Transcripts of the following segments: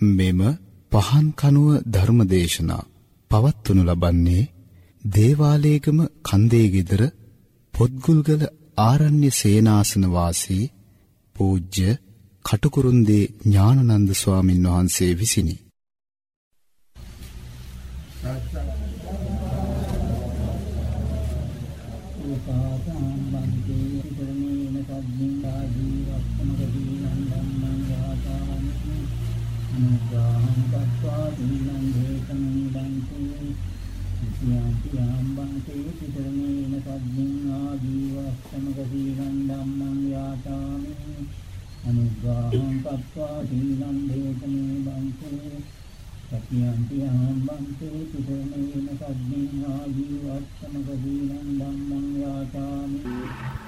මෙම පහන් කනුව ධර්මදේශනා පවත්වනු ලබන්නේ දේවාලේගම කන්දේ গিදර පොත්ගුල්ගල ආරණ්‍ය සේනාසන වාසී පූජ්‍ය කටුකුරුන්දී ඥානනන්ද ස්වාමින් වහන්සේ විසිනි. පත්වා දීනං හේතං බන්තු සියම් පියම් බන්තේ පිටරණේන සද්දින් ආදීවස්සමක සීලං ධම්මං යාතාමි අනුග්‍රහං පත්වා දීනං හේතං බන්තු සතියම් පියම් බන්තේ පිටරණේන සද්දින් ආදීවස්සමක සීලං ධම්මං යාතාමි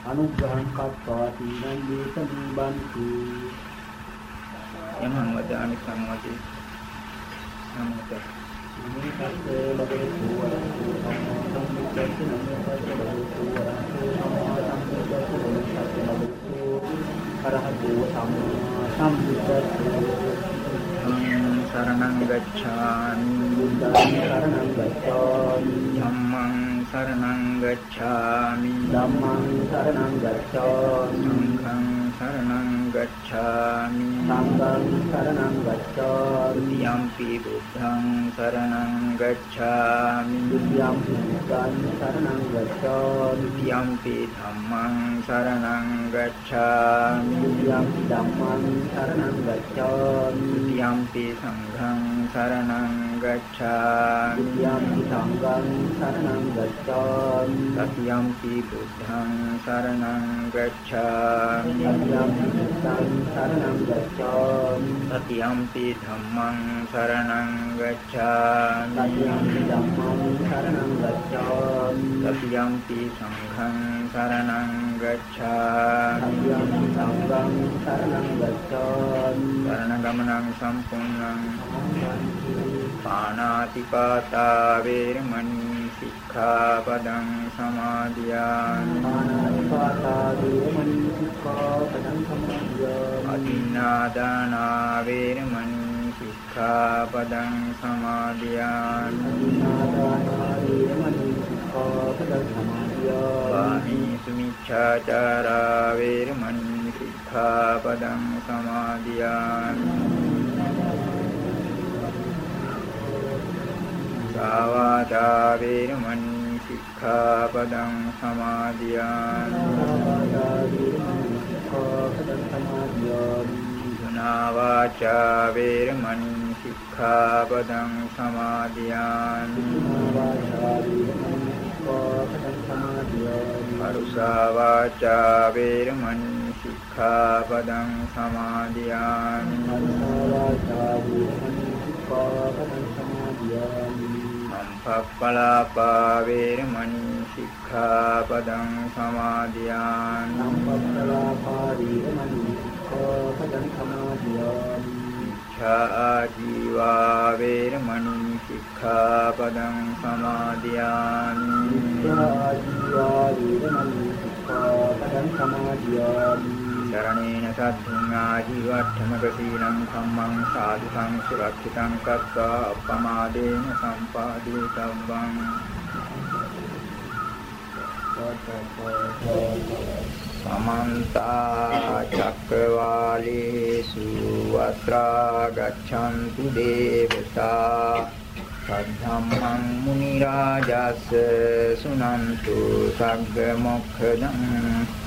අනුග්‍රහං පත්වා දීනං හේතං බන්තු. යමං වදාමි සංවදේ නමෝත නමෝ තස්සේ භගවතු වරහතු සම්මා සම්බුද්දස්ස නමෝ තස්සේ භගවතු වරහතු සම්මා සම්බුද්දස්ස නමෝ තස්සේ භගවතු අරහතු සම්මා සම්බුද්දස්ස සරණං ගච්ඡාමි බුද්ධං සරණං ගච්ඡාමි ධම්මං සරණං ගච්ඡාමි ධම්මං සරණං ගච්ඡාමි සංඝං සරණං ගච්ඡාමි සංඝං සරණං ගච්ඡාමි යම්පි බුද්ධං සරණං ගච්ඡාමි යම්පි බුද්ධං සරණං ගච්ඡාමි යම්පි ධම්මං සරණං ගච්ඡාමි. යම්පි ධම්මං සරණං ගච්ඡාමි යම්පි සංඝං සරණං ගච්ඡාමි යම්පි සංඝං සරණං ගච්ඡාමි සතියම්පි බුද්ධං සරණං ගච්ඡාමි යම්පි බුද්ධං සරණං ගච්ඡාමි සතියම්පි ධම්මං සරණං ගච්ඡාමි. යම්පි ධම්මං සරණං ගච්ඡාමි සතියම්පි සංඝං සරණං ගච්ඡාමි. යම්පි සංඝං සරණං ගච්ඡාමි. සරණ ගමනං සම්පූර්ණං පාණාතිපාතා වේරමණී සික්ඛාපදං සමාදියාමි. පාණාතිපාතා වේරමණී සික්ඛාපදං සමාදියාමි අදින්නාදානා වේරමණී සික්ඛාපදං සමාදියාමි. අදින්නාදානා වේරමණී සික්ඛාපදං සමාදියාමි. වාමී සුමිච්ඡාචාරා වේරමණී සික්ඛාපදං සමාදියාමි. සාවාචා වේරමණී සික්ඛාපදං සමාදියාමි. සුනා වාචා වේරමණී සික්ඛාපදං සමාදියාමි පරුසා වාචා වේරමණී සික්ඛාපදං සමාදියාමි. සම්පප්පලාපා වේරමණී සික්ඛාපදං සමාදියාමි ඡා ජීවා වේරමණී සික්ඛාපදං සමාදියාමි සරණේන සද්ධින් ආජීවට්ඨමක සීලං සම්මං සාදු සංසුරක්ෂිතං කତ୍වා අප්පමාදේන සම්පාදේ සම්බං සමන්ත චක්කවාලේසු අත්‍රා ගච්ඡන්තු දේවතා සද්ධම්මං මුනි රාජස් සුනන්තු සග්ග මොක්ඛදං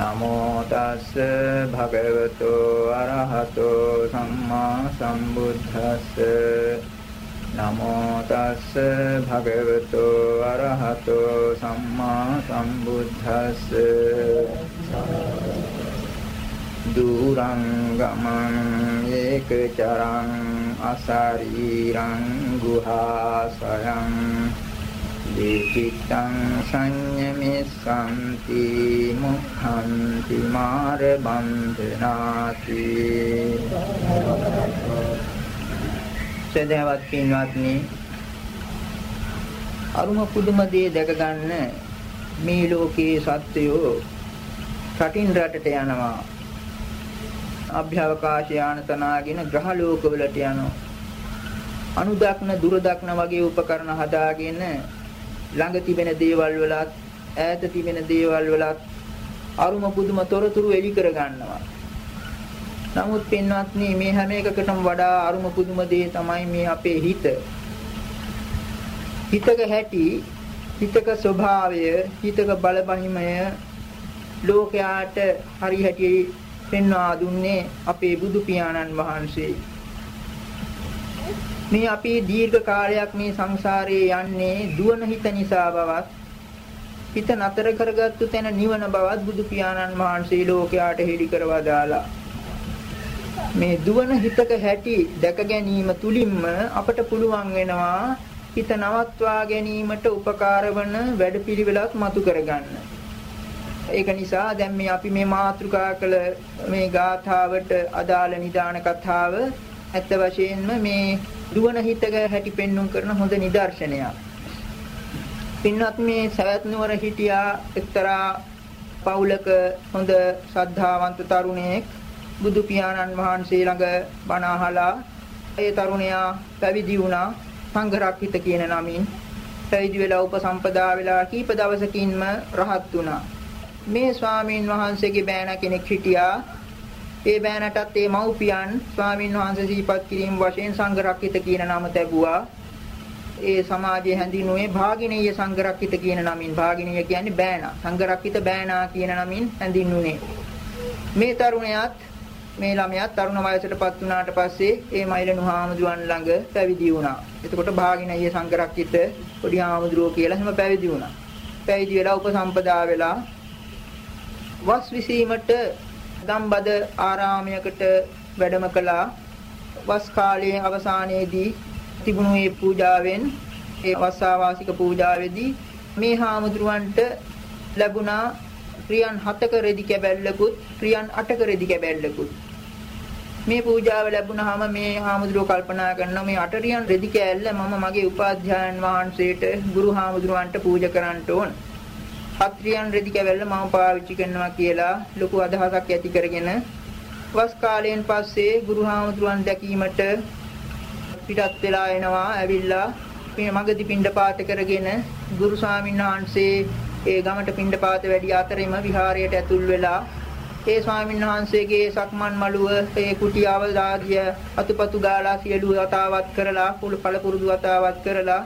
නමෝ තස්ස භගවතෝ අරහතෝ සම්මා සම්බුද්දස්ස නමෝ තස්ස භගවතෝ අරහතෝ සම්මා සම්බුද්දස්ස දුරං ගමං ඒකචරං අසරීරං ගුහාසයං දීචිත්තං සංයමෙස්සන්ති මුඛන්ති මාර බන්ධනාති සදහවත් පින්වත්නි අරුම පුදුම දේ දැක ගන්න මේ ලෝකයේ සත්‍යෝ රටින් රටට යනවා. අභ්‍යවකාශ යාන තනාගෙන ග්‍රහ ලෝකවලට යනවා. අනුදක්න දුරදක්න වගේ උපකරණ හදාගෙන ළඟ තිබෙන දේවල් වලත් ඈත තිබෙන දේවල් වලත් අරුම පුදුම තොරතුරු එලි කර ගන්නවා. නමුත් පින්වත්නි මේ හැම එකකටම වඩා අරුම පුදුම දේ තමයි මේ අපේ හිත. හිතක හැටි, හිතක ස්වභාවය, හිතක බලපහිමය ලෝකයාට හරි හැටි පෙන්වා දුන්නේ අපේ බුදු පියාණන් වහන්සේ. මේ අපි දීර්ඝ කාලයක් මේ සංසාරයේ යන්නේ දුවන හිත නිසා බවත් හිත නතර කරගත්තු තැන නිවන බවත් බුදු පියාණන් වහන්සේ ලෝකයාට හෙළි කරවා දාලා මේ දුවන හිතක හැටි දැක ගැනීම තුලින්ම අපට පුළුවන් වෙනවා හිත නවත්වා ගැනීමට උපකාර වන වැඩපිළිවෙලක් මතු කරගන්න. ඒක නිසා දැන් මේ අපි මේ මාතෘකා කළ මේ ගාථාවට අදාළ නිදාන කතාව ඇත්ත වශයෙන්ම මේ දුවන හිතක හැටි පෙන්눔 කරන හොඳ නිදර්ශනයක්. පින්වත් මේ සවැත් නුවර හිටියා එක්තරා පවුලක හොඳ ශ්‍රද්ධාවන්ත තරුණයෙක් බුදු පියාණන් වහන්සේ ළඟ බණ අහලා ඒ තරුණයා පැවිදි වුණා සංඝරක්හිත කියන නමින් පැවිදි වෙලා උපසම්පදා වෙලා කීප දවසකින්ම රහත් වුණා මේ ස්වාමීන් වහන්සේගේ බෑන කෙනෙක් හිටියා ඒ බෑනටත් ඒ මව්පියන් ස්වාමින් වහන්සේ සිහිපත් කිරීම වශයෙන් සංඝරක්කිත කියන නම ලැබුවා. ඒ සමාජයේ හැඳින්වුවේ භාගිනීය සංඝරක්කිත කියන නමින් භාගිනීය කියන්නේ බෑනා. සංඝරක්කිත බෑනා කියන නමින් හැඳින්වුනේ. මේ තරුණයාත් මේ ළමයාත් තරුණ වයසටපත් වුණාට පස්සේ ඒ මයිලනු හාමුදුරන් ළඟ පැවිදි වුණා. එතකොට භාගිනීය සංඝරක්කිත පොඩි හාමුදුරුවෝ කියලා එහෙම පැවිදි වුණා. පැවිදි වෙලා උපසම්පදා වෙලා වස් විසීමට දම්බද ආරාමයකට වැඩම කළා. වස් කාලයේ අවසානයේදී තිබුණු මේ පූජාවෙන් ඒ වස්සාවාසික පූජාවේදී මේ හාමුදුරුවන්ට ලැබුණා ක්‍රියන් 7ක රෙදි කැබැල්ලකුත් ක්‍රියන් 8ක රෙදි කැබැල්ලකුත් මේ පූජාව ලැබුණාම මේ හාමුදුරුවෝ කල්පනා කරනවා මේ අටරියන් රෙදි කෑල්ල මම මගේ උපාධ්‍යායන් වහන්සේට ගුරු හාමුදුරුවන්ට පූජා කරන්න ඕන. හත්රියන් රෙදි කැවැල්ල මම පාවිච්චි කරනවා කියලා ලොකු අදහසක් ඇති කරගෙන වස් කාලයෙන් පස්සේ ගුරු හාමුදුරුවන් දැකීමට පිටත් වෙලා එනවා ඇවිල්ලා මේ මගදී පිණ්ඩපාත කරගෙන ගුරු ස්වාමීන් වහන්සේ ඒ ගමට පිණ්ඩපාත වැඩි අතරින්ම විහාරයට ඇතුල් වෙලා ඒ ස්වාමීන් වහන්සේගේ සක්මන් මළුව ඒ කුටියව දාදිය අතුපතු ගාලා සියලු වතාවත් කරලා කුල පළපුරුදු වතාවත් කරලා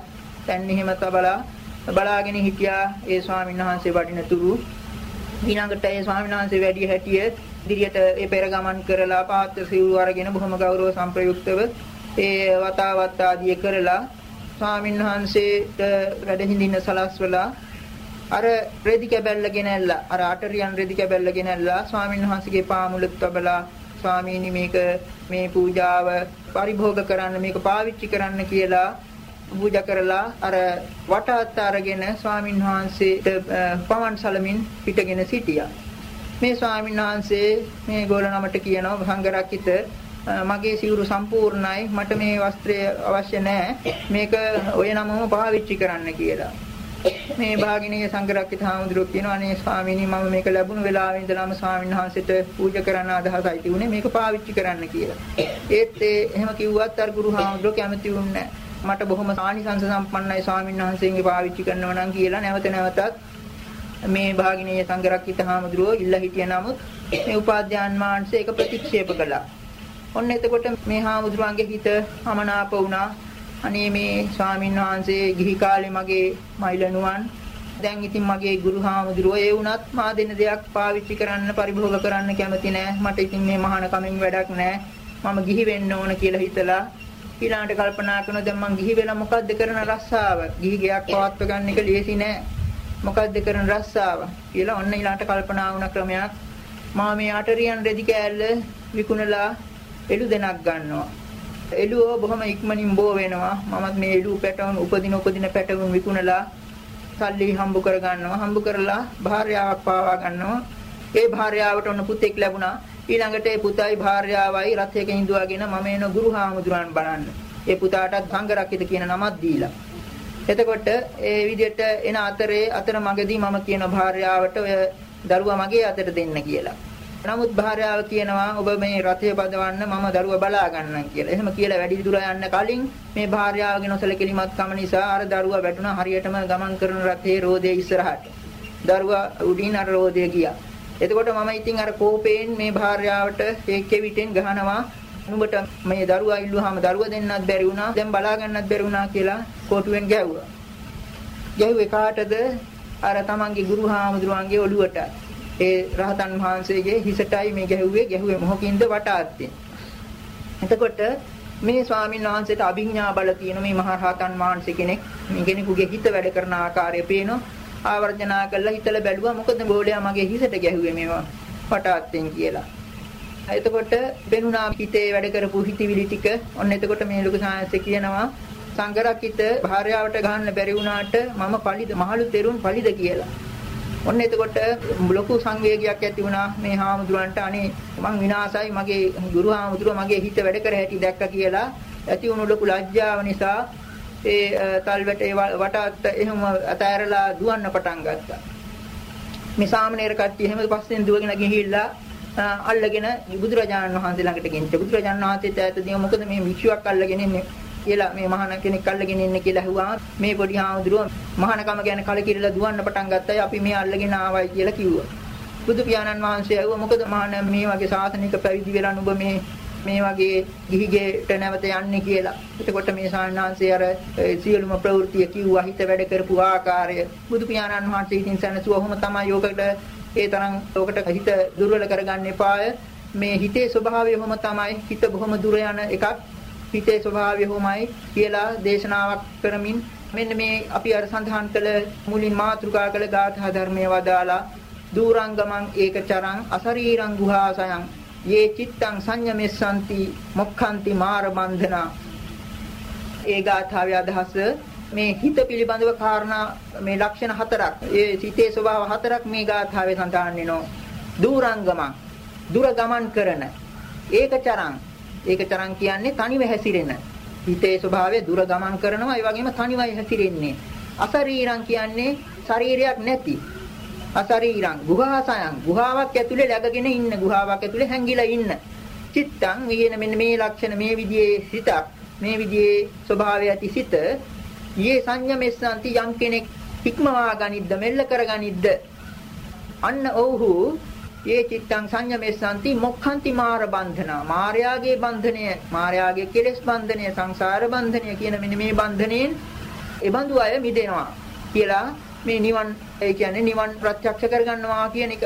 දැන් එහෙම තබලා බලාගෙන හිටියා ඒ ස්වාමීන් වහන්සේ වඩිනතුරු ඊළඟට ඒ ස්වාමීන් වහන්සේ වැඩි හැටිය ඉදිරියට ඒ පෙර ගමන් කරලා පාත්‍ර සිවුරු අරගෙන බොහොම ගෞරව සම්ප්‍රයුක්තව ඒ වතාවත් ආදිය කරලා ස්වාමීන් වහන්සේට වැඩ හිඳින්න සලස්වලා අර රෙදි කැබැල්ල ගෙනල්ලා අර අටරියන් රෙදි කැබැල්ල ගෙනල්ලා ස්වාමීන් වහන්සේගේ පාමුලක් තබලා ස්වාමීනි මේක මේ පූජාව පරිභෝග කරන්න මේක පාවිච්චි කරන්න කියලා පූජා කරලා අර වටාත් අරගෙන ස්වාමින් වහන්සේට පවන් සලමින් පිටගෙන සිටියා. මේ ස්වාමින් වහන්සේ මේ ගෝලනමට කියනවා සංඝරක්කිත මගේ සිවුරු සම්පූර්ණයි මට මේ වස්ත්‍රය අවශ්‍ය නැහැ මේක ඔය නමම පාවිච්චි කරන්න කියලා. මේ භාගිනීය සංඝරක්කිත හාමුදුරුවෝ කියනවා අනේ ස්වාමීනි මම මේක ලැබුණු වෙලාවෙ ඉඳලාම ස්වාමීන් වහන්සේට පූජා කරන්න අදහසයි තිබුණේ මේක පාවිච්චි කරන්න කියලා. ඒත් ඒ එහෙම කිව්වත් අර ගුරු හාමුදුරුවෝ කැමති වුණේ නැහැ. මට බොහොම සානිසංස සම්පන්නයි ස්වාමීන් වහන්සේගේ පාවිච්චි කරනවා නම් කියලා නැවත නැවතත් මේ භාගිනීය සංඝරක්කිත හාමුදුරුවෝ ඉල්ලා හිටිය නමුත් මේ උපාධ්‍යාන් වහන්සේ ඒක ප්‍රතික්ෂේප කළා. ඔන්න එතකොට මේ හාමුදුරුවන්ගේ හිත අමනාප වුණා. අනේ මේ ස්වාමීන් වහන්සේ ගිහි කාලේ මගේ මයිලනුවන් දැන් ඉතින් මගේ ගුරු හාමුදුරුවෝ ඒ වුණත් මා දෙන දෙයක් පාවිච්චි කරන්න පරිභෝග කරන්න කැමති නෑ. මට ඉතින් මේ මහාන කමින් වැඩක් නෑ. මම ගිහි වෙන්න ඕන කියලා හිතලා ඊළඟට කල්පනා කරනවා දැන් මං ගිහි වෙලා මොකද්ද කරන රස්සාව? ගිහි ගයක් පවත්ව ගන්න එක ලේසි නෑ. මොකද්ද කරන රස්සාව? කියලා ඔන්න ඊළඟට කල්පනා වුණ ක්‍රමයක් මා මේ අටරියන් රෙදි කෑල්ල විකුණලා එළු දෙනක් ගන්නවා. එළුව බොහොම ඉක්මනින් බෝ වෙනවා. මමත් මේ එළු පැටවුන් උපදින උපදින පැටවුන් විකුණලා සල්ලි හම්බ කර ගන්නවා. හම්බ කරලා භාර්යාවක් පාවා ගන්නවා. ඒ භාර්යාවට ඔන්න පුතෙක් ලැබුණා. ඊළඟට ඒ පුතයි භාර්යාවයි රථයක හිඳුවාගෙන මම එන ගුරු හාමුදුරන් බලන්න. ඒ පුතාටත් සංඝරක්කිත කියන නමක් දීලා. එතකොට ඒ විදිහට එන අතරේ අතර මගදී මම කියන භාර්යාවට ඔය දරුවා මගේ අතට දෙන්න කියලා. නමුත් භාර්යාව කියනවා ඔබ මේ රථය බදවන්න මම දරුවා බලා ගන්නම් කියලා. එහෙම කියලා වැඩි දුර යන්න කලින් මේ භාර්යාවගේ නොසලකලිමත් කම නිසා අර දරුවා වැටුණා හරියටම ගමන් කරන රථයේ රෝදේ ඉස්සරහට. දරුවා උඩින් අර රෝදේ ගියා. එතකොට මම ඉතින් අර කෝපයෙන් මේ භාර්යාවට ඒ කෙවිතෙන් ගහනවා නුඹට මේ දරුවා ඉල්ලුවාම දරුවා දෙන්නත් බැරි වුණා දැන් බලා ගන්නත් බැරි වුණා කියලා කොටුවෙන් ගැහුවා. ගැහුවේ කාටද? අර තමන්ගේ ගුරු හාමුදුරුවන්ගේ ඔළුවට. ඒ රහතන් වහන්සේගේ හිසටයි මේ ගැහුවේ ගැහුවේ මොහොකින්ද වටාත්තෙන්. එතකොට මේ ස්වාමීන් වහන්සේට අභිඥා බල තියෙන මේ මහා රහතන් වහන්සේ කෙනෙක් මේ කෙනෙකුගේ හිත වැඩ කරන ආකාරය පේනවා. ආවර්ජනා කළා හිතලා බැලුවා මොකද ගෝලයා මගේ හිසට ගැහුවේ මේවා වටාත්තෙන් කියලා. එතකොට බෙනුනා හිතේ වැඩ කරපු හිතවිලි ටික ඔන්න එතකොට මේ ලොකු සාංශය කියනවා සංගරක්කිත භාර්යාවට ගහන්න බැරි වුණාට මම පලිද මහලු තෙරුන් පලිද කියලා. ඔන්න එතකොට ලොකු සංවේගයක් ඇති වුණා මේ හාමුදුරන්ට අනේ මං විනාසයි මගේ ගුරු හාමුදුරුව මගේ හිත වැඩ කර හැටි දැක්ක කියලා ඇති වුණු ලොකු ලැජ්ජාව නිසා ඒ තල්වැටේ වටාත් එහෙම අතෑරලා දුවන්න පටන් ගත්තා. මේ සාමණේර කට්ටිය එහෙම පස්සෙන් දුවගෙන ගිහිල්ලා අල්ලගෙන බුදුරජාණන් වහන්සේ ළඟට ගෙනිච්ච. බුදුරජාණන් වහන්සේත් ඈතදී මොකද මේ වික්ෂුවක් අල්ලගෙන ඉන්නේ කියලා මේ මහාන කෙනෙක් අල්ලගෙන ඉන්නේ කියලා ඇහුවා. මේ පොඩි හාමුදුරුව මහානකම ගැන කලකිරලා දුවන්න පටන් ගත්තා අපි මේ අල්ලගෙන ආවයි කියලා කිව්වා. බුදු පියාණන් වහන්සේ ඇහුවා මොකද මහාන මේ වගේ සාසනික පැවිදි වෙලා නුඹ මේ මේ වගේ ගිහිගෙට නැවත යන්නේ කියලා. එතකොට මේ සාන්නාංශය අර සියලුම ප්‍රවෘත්ති කිව්වා හිත වැඩ කරපු ආකාරය බුදු පියාණන් වහන්සේ ඉතින් සැනසුව ඔහොම තමයි යෝගකට ඒ තරම් ඔකට හිත දුර්වල කරගන්න එපාය. මේ හිතේ ස්වභාවය ඔහොම තමයි. හිත බොහොම දුර යන එකක්. හිතේ ස්වභාවය ඔහොමයි කියලා දේශනාවක් කරමින් මෙන්න මේ අපි අර සඳහන් කළ මුලින් මාතෘකා කළ ගාථා ධර්මයේ වදාලා දූරංගමං ඒකචරං අසරීරං ගුහාසයං යේ චිත්තං සංයමෙස්සanti මොක්ඛන්ති මාර බන්ධනා ඒ ගාථාවේ අදහස මේ හිත පිළිබඳව කාරණා මේ ලක්ෂණ හතරක් ඒ සිතේ ස්වභාව හතරක් මේ ගාථාවේ සඳහන් වෙනවා. දූරංගමං දුර ගමන් කරන ඒකචරං ඒකචරං කියන්නේ තනිව හැසිරෙන. හිතේ ස්වභාවය දුර ගමන් කරනවා ඒ වගේම තනිවයි හැසිරෙන්නේ. අසරීරං කියන්නේ ශරීරයක් නැති. අසරීරං ගුහාසයන්. ගුහාවක් ඇතුලේ läගගෙන ඉන්න ගුහාවක් ඇතුලේ හැංගිලා ඉන්න. චිත්තං කියන මෙන්න මේ ලක්ෂණ මේ විදිහේ සිතක් මේ විදිහේ ස්වභාවය ඇති සිත. යේ සංයමෙස්සන්ති යම් කෙනෙක් ඉක්මවා ගනිද්ද මෙල්ල කර ගනිද්ද? අන්න ඔව්හු යේ චිත්තං සංයමෙස්සන්ති මොක්ඛන්ති මාර බන්ධනා. මායාගේ බන්ධනය මායාගේ කෙලෙස් බන්ධනය සංසාර බන්ධනය කියන මෙන්න මේ බන්ධනයෙන් එබඳු අය මිදෙනවා කියලා මේ නිවන් ඒ කියන්නේ නිවන් ප්‍රත්‍යක්ෂ කරගන්නවා කියන එක.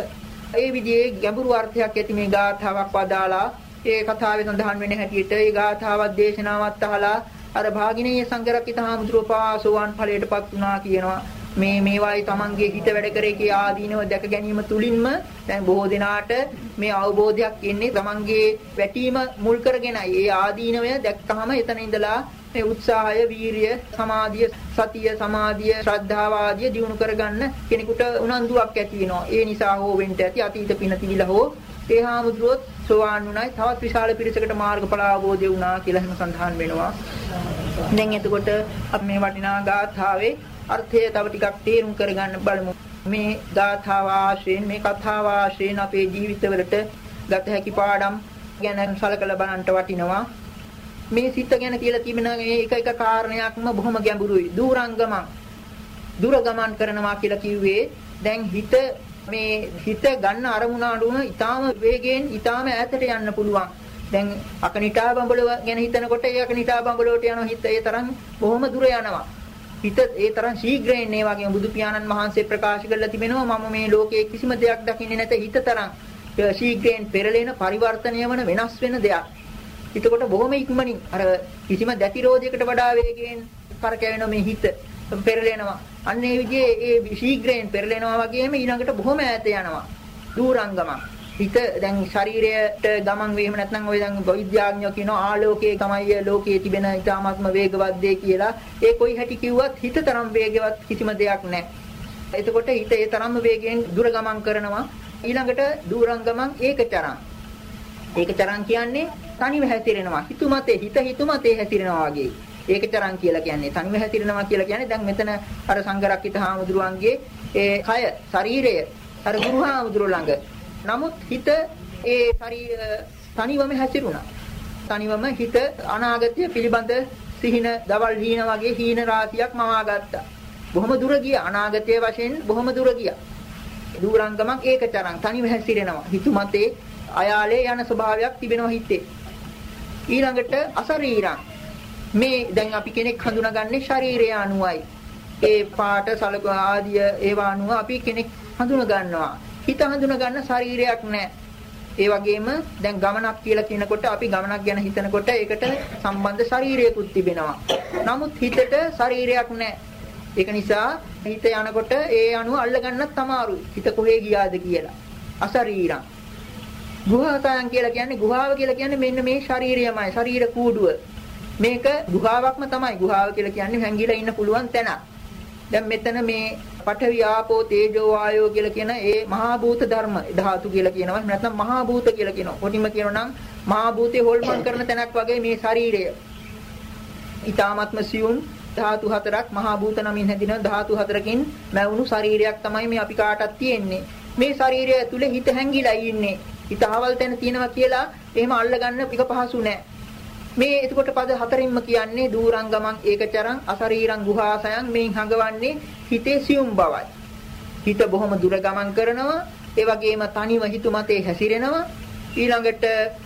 ඒ විදිහේ ගැඹුරු අර්ථයක් ඇති මේ ගාථාවක් වදාලා ඒ කතාවේ සඳහන් වෙන හැටියට ඒ ගාථාවක් දේශනාවක් අහලා අර භාගිනීය සංඝරක්කිත හාමුදුරුවෝ පාසෝවන් ඵලයටපත් වුණා කියනවා. මේ මේවායි Tamanගේ හිත වැඩ කරේ කිය ආදීනව දැක ගැනීම තුලින්ම දැන් බොහෝ දෙනාට මේ අවබෝධයක් එන්නේ Tamanගේ වැටීම මුල් කරගෙනයි. ඒ ආදීනවය දැක්කහම එතන ඉඳලා මේ උත්සාහය, වීරිය, සමාධිය, සතිය, සමාධිය, ශ්‍රද්ධාව ආදිය දිනු කරගන්න කෙනෙකුට උනන්දුවක් ඇති වෙනවා. ඒ නිසා හෝ වෙන්න ඇති අතීත පින තිබිලා හෝ ඒ හාමුදුරුවොත් සෝවාන් වුණයි තවත් විශාල පිරිසකට මාර්ගඵල අවබෝධය වුණා කියලා එහෙම සඳහන් වෙනවා. දැන් එතකොට අපි මේ වටිනා ගාථාවේ අර්ථය තව ටිකක් තේරුම් කරගන්න බලමු. මේ ගාථාව ආශ්‍රයෙන් මේ කතාව ආශ්‍රයෙන් අපේ ජීවිතවලට ගත හැකි පාඩම් ගැන සලකලා බලන්න වටිනවා. මේ සිත ගැන කියලා තිබෙන මේ එක එක කාරණයක්ම බොහොම ගැඹුරුයි. දූරංගමං දුර ගමන් කරනවා කියලා කිව්වේ දැන් හිත මේ හිත ගන්න අරමුණ අනුව ඊටාම වේගයෙන් ඊටාම ඈතට යන්න පුළුවන්. දැන් අකනිටා බඹලව ගැන හිතනකොට ඒ අකනිටා බඹලවට යන හිත ඒ තරම් බොහොම දුර යනවා. හිත ඒ තරම් ශීඝ්‍රයෙන් ඒ වගේම බුදු පියාණන් වහන්සේ ප්‍රකාශ කරලා තිබෙනවා මම මේ ලෝකයේ කිසිම දෙයක් දකින්නේ නැත හිත තරම් ශීඝ්‍රයෙන් පෙරලෙන පරිවර්තනය වන වෙනස් වෙන දෙයක්. එතකොට බොහොම ඉක්මනින් අර කිසිම දැති රෝධයකට වඩා වේගයෙන් කරකැවෙන මේ හිත පෙරලෙනවා. අන්න ඒ විදිහේ ඒ ශීඝ්‍රයෙන් පෙරලෙනවා වගේම ඊළඟට බොහොම ඈත යනවා. දූරංගම. හිත දැන් ශරීරයට ගමන් වීම නැත්නම් ඔය දැන් විද්‍යාඥයෝ කියන ආලෝකයේ තමයි ලෝකයේ තිබෙන ඊටාත්ම වේගවත් දේ කියලා. ඒ කොයි හැටි කිව්වත් හිත තරම් වේගවත් කිසිම දෙයක් නැහැ. එතකොට හිත ඒ තරම්ම වේගයෙන් දුර ගමන් කරනවා. ඊළඟට දුරන් ගමන් ඒකචරං. ඒකචරං කියන්නේ තනිව හැසිරෙනවා. හිතුමතේ හිත හිතුමතේ හැසිරෙනවා වගේ. ඒකචරං කියලා කියන්නේ තනිව හැසිරෙනවා කියලා කියන්නේ දැන් මෙතන අර සංගරක්කිත හාමුදුරුවන්ගේ ඒ කය ශරීරය අර ගුරු හාමුදුරුවෝ ළඟ නමුත් හිත ඒ ශරීර තනිවම හැසිරුණා. තනිවම හිත අනාගතය පිළිබඳ සිහින දවල් හීන වගේ හීන රාශියක් මවා ගත්තා. බොහොම දුර ගියා. අනාගතයේ වශයෙන් බොහොම දුර ගියා. දුරංගමක් ඒකතරම් තනිව හැසිරෙනවා. හිතුමතේ අයාලේ යන ස්වභාවයක් තිබෙනවා හිතේ. ඊළඟට අසරීරං මේ දැන් අපි කෙනෙක් හඳුනාගන්නේ ශරීරය අනුවයි. ඒ පාට සලක ආදිය ඒවා අනුව අපි කෙනෙක් හඳුනා ගන්නවා. හිත හඳුනා ගන්න ශරීරයක් නැහැ. ඒ වගේම දැන් ගමනක් කියලා කියනකොට අපි ගමනක් ගැන හිතනකොට ඒකට සම්බන්ධ ශරීරයකුත් තිබෙනවා. නමුත් හිතට ශරීරයක් නැහැ. ඒක නිසා හිත යනකොට ඒ අණුව අල්ලගන්නත් අමාරුයි. හිත කොහේ ගියාද කියලා. අශරීරං. ගුහාතයන් කියලා කියන්නේ ගුහාව කියලා කියන්නේ මෙන්න මේ ශරීරයමයි. ශරීර කූඩුව. මේක ගුහාවක්ම තමයි. ගුහාව කියලා කියන්නේ හැංගිලා ඉන්න පුළුවන් තැනක්. දැන් මෙතන මේ පඨවි ආපෝ තේජෝ වායෝ කියලා කියන ඒ මහා භූත ධර්ම ධාතු කියලා කියනවා. නැත්නම් මහා භූත කියලා කියනවා. කොටිම කියනවා නම් මහා භූතේ හොල්මන් කරන තැනක් වගේ මේ ශරීරය. ඊ타ත්ම සියුම් ධාතු හතරක් මහා භූත නමින් හැදින ධාතු හතරකින් මැවුණු ශරීරයක් තමයි මේ අපි කාටත් තියෙන්නේ. මේ ශරීරය ඇතුලේ හිත හැංගිලා ඉන්නේ. හිත ආවල් තැන තියෙනවා කියලා එහෙම අල්ලගන්න එක පහසු නෑ. මේ එතකොට පද හතරින්ම කියන්නේ දූරංගමං ඒකචරං අසරීරං ගුහාසයන් මේන් හඟවන්නේ හිතේ සියුම් බවයි. හිත බොහොම දුර ගමන් කරනවා. ඒ වගේම තනිව හිතු මතේ හැසිරෙනවා. ඊළඟට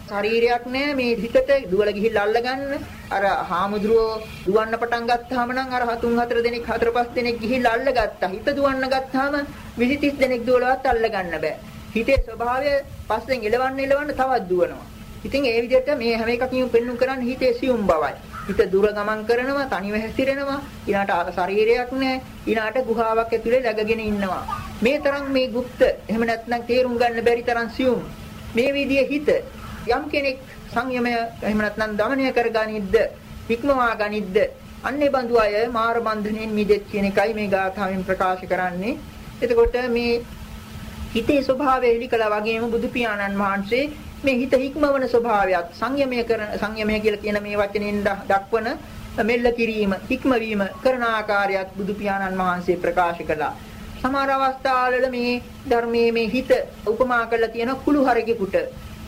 ශරීරයක් නැහැ මේ හිතට දුවල ගිහිල්ලා අල්ලගන්න. අර හාමුදුරුවෝ දුවන්න පටන් ගත්තාම නම් අර හතුන් හතර දෙනෙක් හතර පහ දෙනෙක් ගිහිල්ලා අල්ලගත්තා. හිත දුවන්න ගත්තාම 20 30 දෙනෙක් දුවලවත් අල්ලගන්න බෑ. හිතේ ස්වභාවය පස්සෙන් එලවන්න එලවන්න තවත් දුවනවා. ඉතින් ඒ විදිහට මේ හැම එකකින්ම පෙන්눔 කරන්නේ හිතේ සියුම් බවයි. හිත දුර ගමන් කරනවා, තනිව හැසිරෙනවා, ඊළාට ශරීරයක් නැහැ, ඊළාට ගුහාවක් ඇතුලේ läගගෙන ඉන්නවා. මේ තරම් මේ গুপ্ত එහෙම නැත්නම් තේරුම් ගන්න බැරි තරම් සියුම්. මේ විදිහේ හිත යම් කෙනෙක් සංයමය එහෙම නැත්නම් দমনය කරගනිද්ද, වික්මවා ගනිද්ද, අන්නේ බඳු අය මාර බන්ධනෙන් මිදෙත් කියන එකයි මේ ගාථාවෙන් ප්‍රකාශ කරන්නේ. එතකොට මේ හිතේ ස්වභාවය එලි කළා වගේම බුදු පියාණන් වහන්සේ මේ හිත හික්මවන ස්වභාවයත් සංයමය කරන සංයමය කියලා කියන මේ වචනෙන් දක්වන මෙල්ල කිරීම හික්මවීම කරන ආකාරයත් බුදු පියාණන් වහන්සේ ප්‍රකාශ කළා. සමහර අවස්ථාවල මේ ධර්මයේ මේ හිත උපමා කරලා තියෙන කුළුහරකෙකුට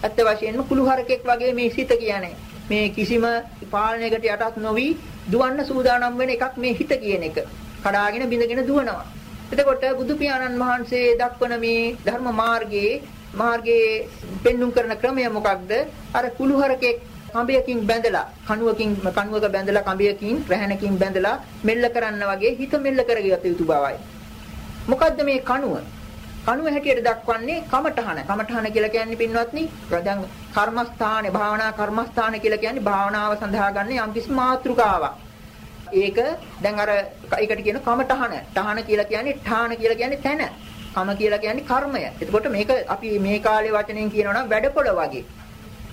අත්ත වශයෙන්ම කුළුහරකෙක් වගේ මේ සිත කියන්නේ මේ කිසිම පාලනයකට යටත් නොවි දුවන්න සූදානම් වෙන එකක් මේ හිත කියන එක. කඩාගෙන බිඳගෙන දුවනවා. එතකොට බුදු පියාණන් වහන්සේ දක්වන මේ ධර්ම මාර්ගයේ මාර්ගයේ පෙන්눔 කරන ක්‍රමය මොකක්ද? අර කුළුහරකෙක් කඹයකින් බැඳලා කණුවකින් කණුවක බැඳලා කඹයකින් රැහැනකින් බැඳලා මෙල්ල කරන්න වගේ හිත මෙල්ල කරගත යුතු බවයි. මොකද්ද මේ කණුව? කණුව හැටියට දක්වන්නේ කමඨහන. කමඨහන කියලා කියන්නේ පින්වත්නි දැන් කර්මස්ථානේ භාවනා කර්මස්ථාන කියලා කියන්නේ භාවනාව සඳහා ගන්න යම්කිසි මාතෘකාවක්. ඒක දැන් අර ඒකට කියන කමඨහන. තහන කියලා කියන්නේ ඨාන කියලා කියන්නේ තැන. කම කියලා කියන්නේ කර්මය. එතකොට මේක අපි මේ කාලේ වචනෙන් කියනවා නම් වැඩපොළ වගේ.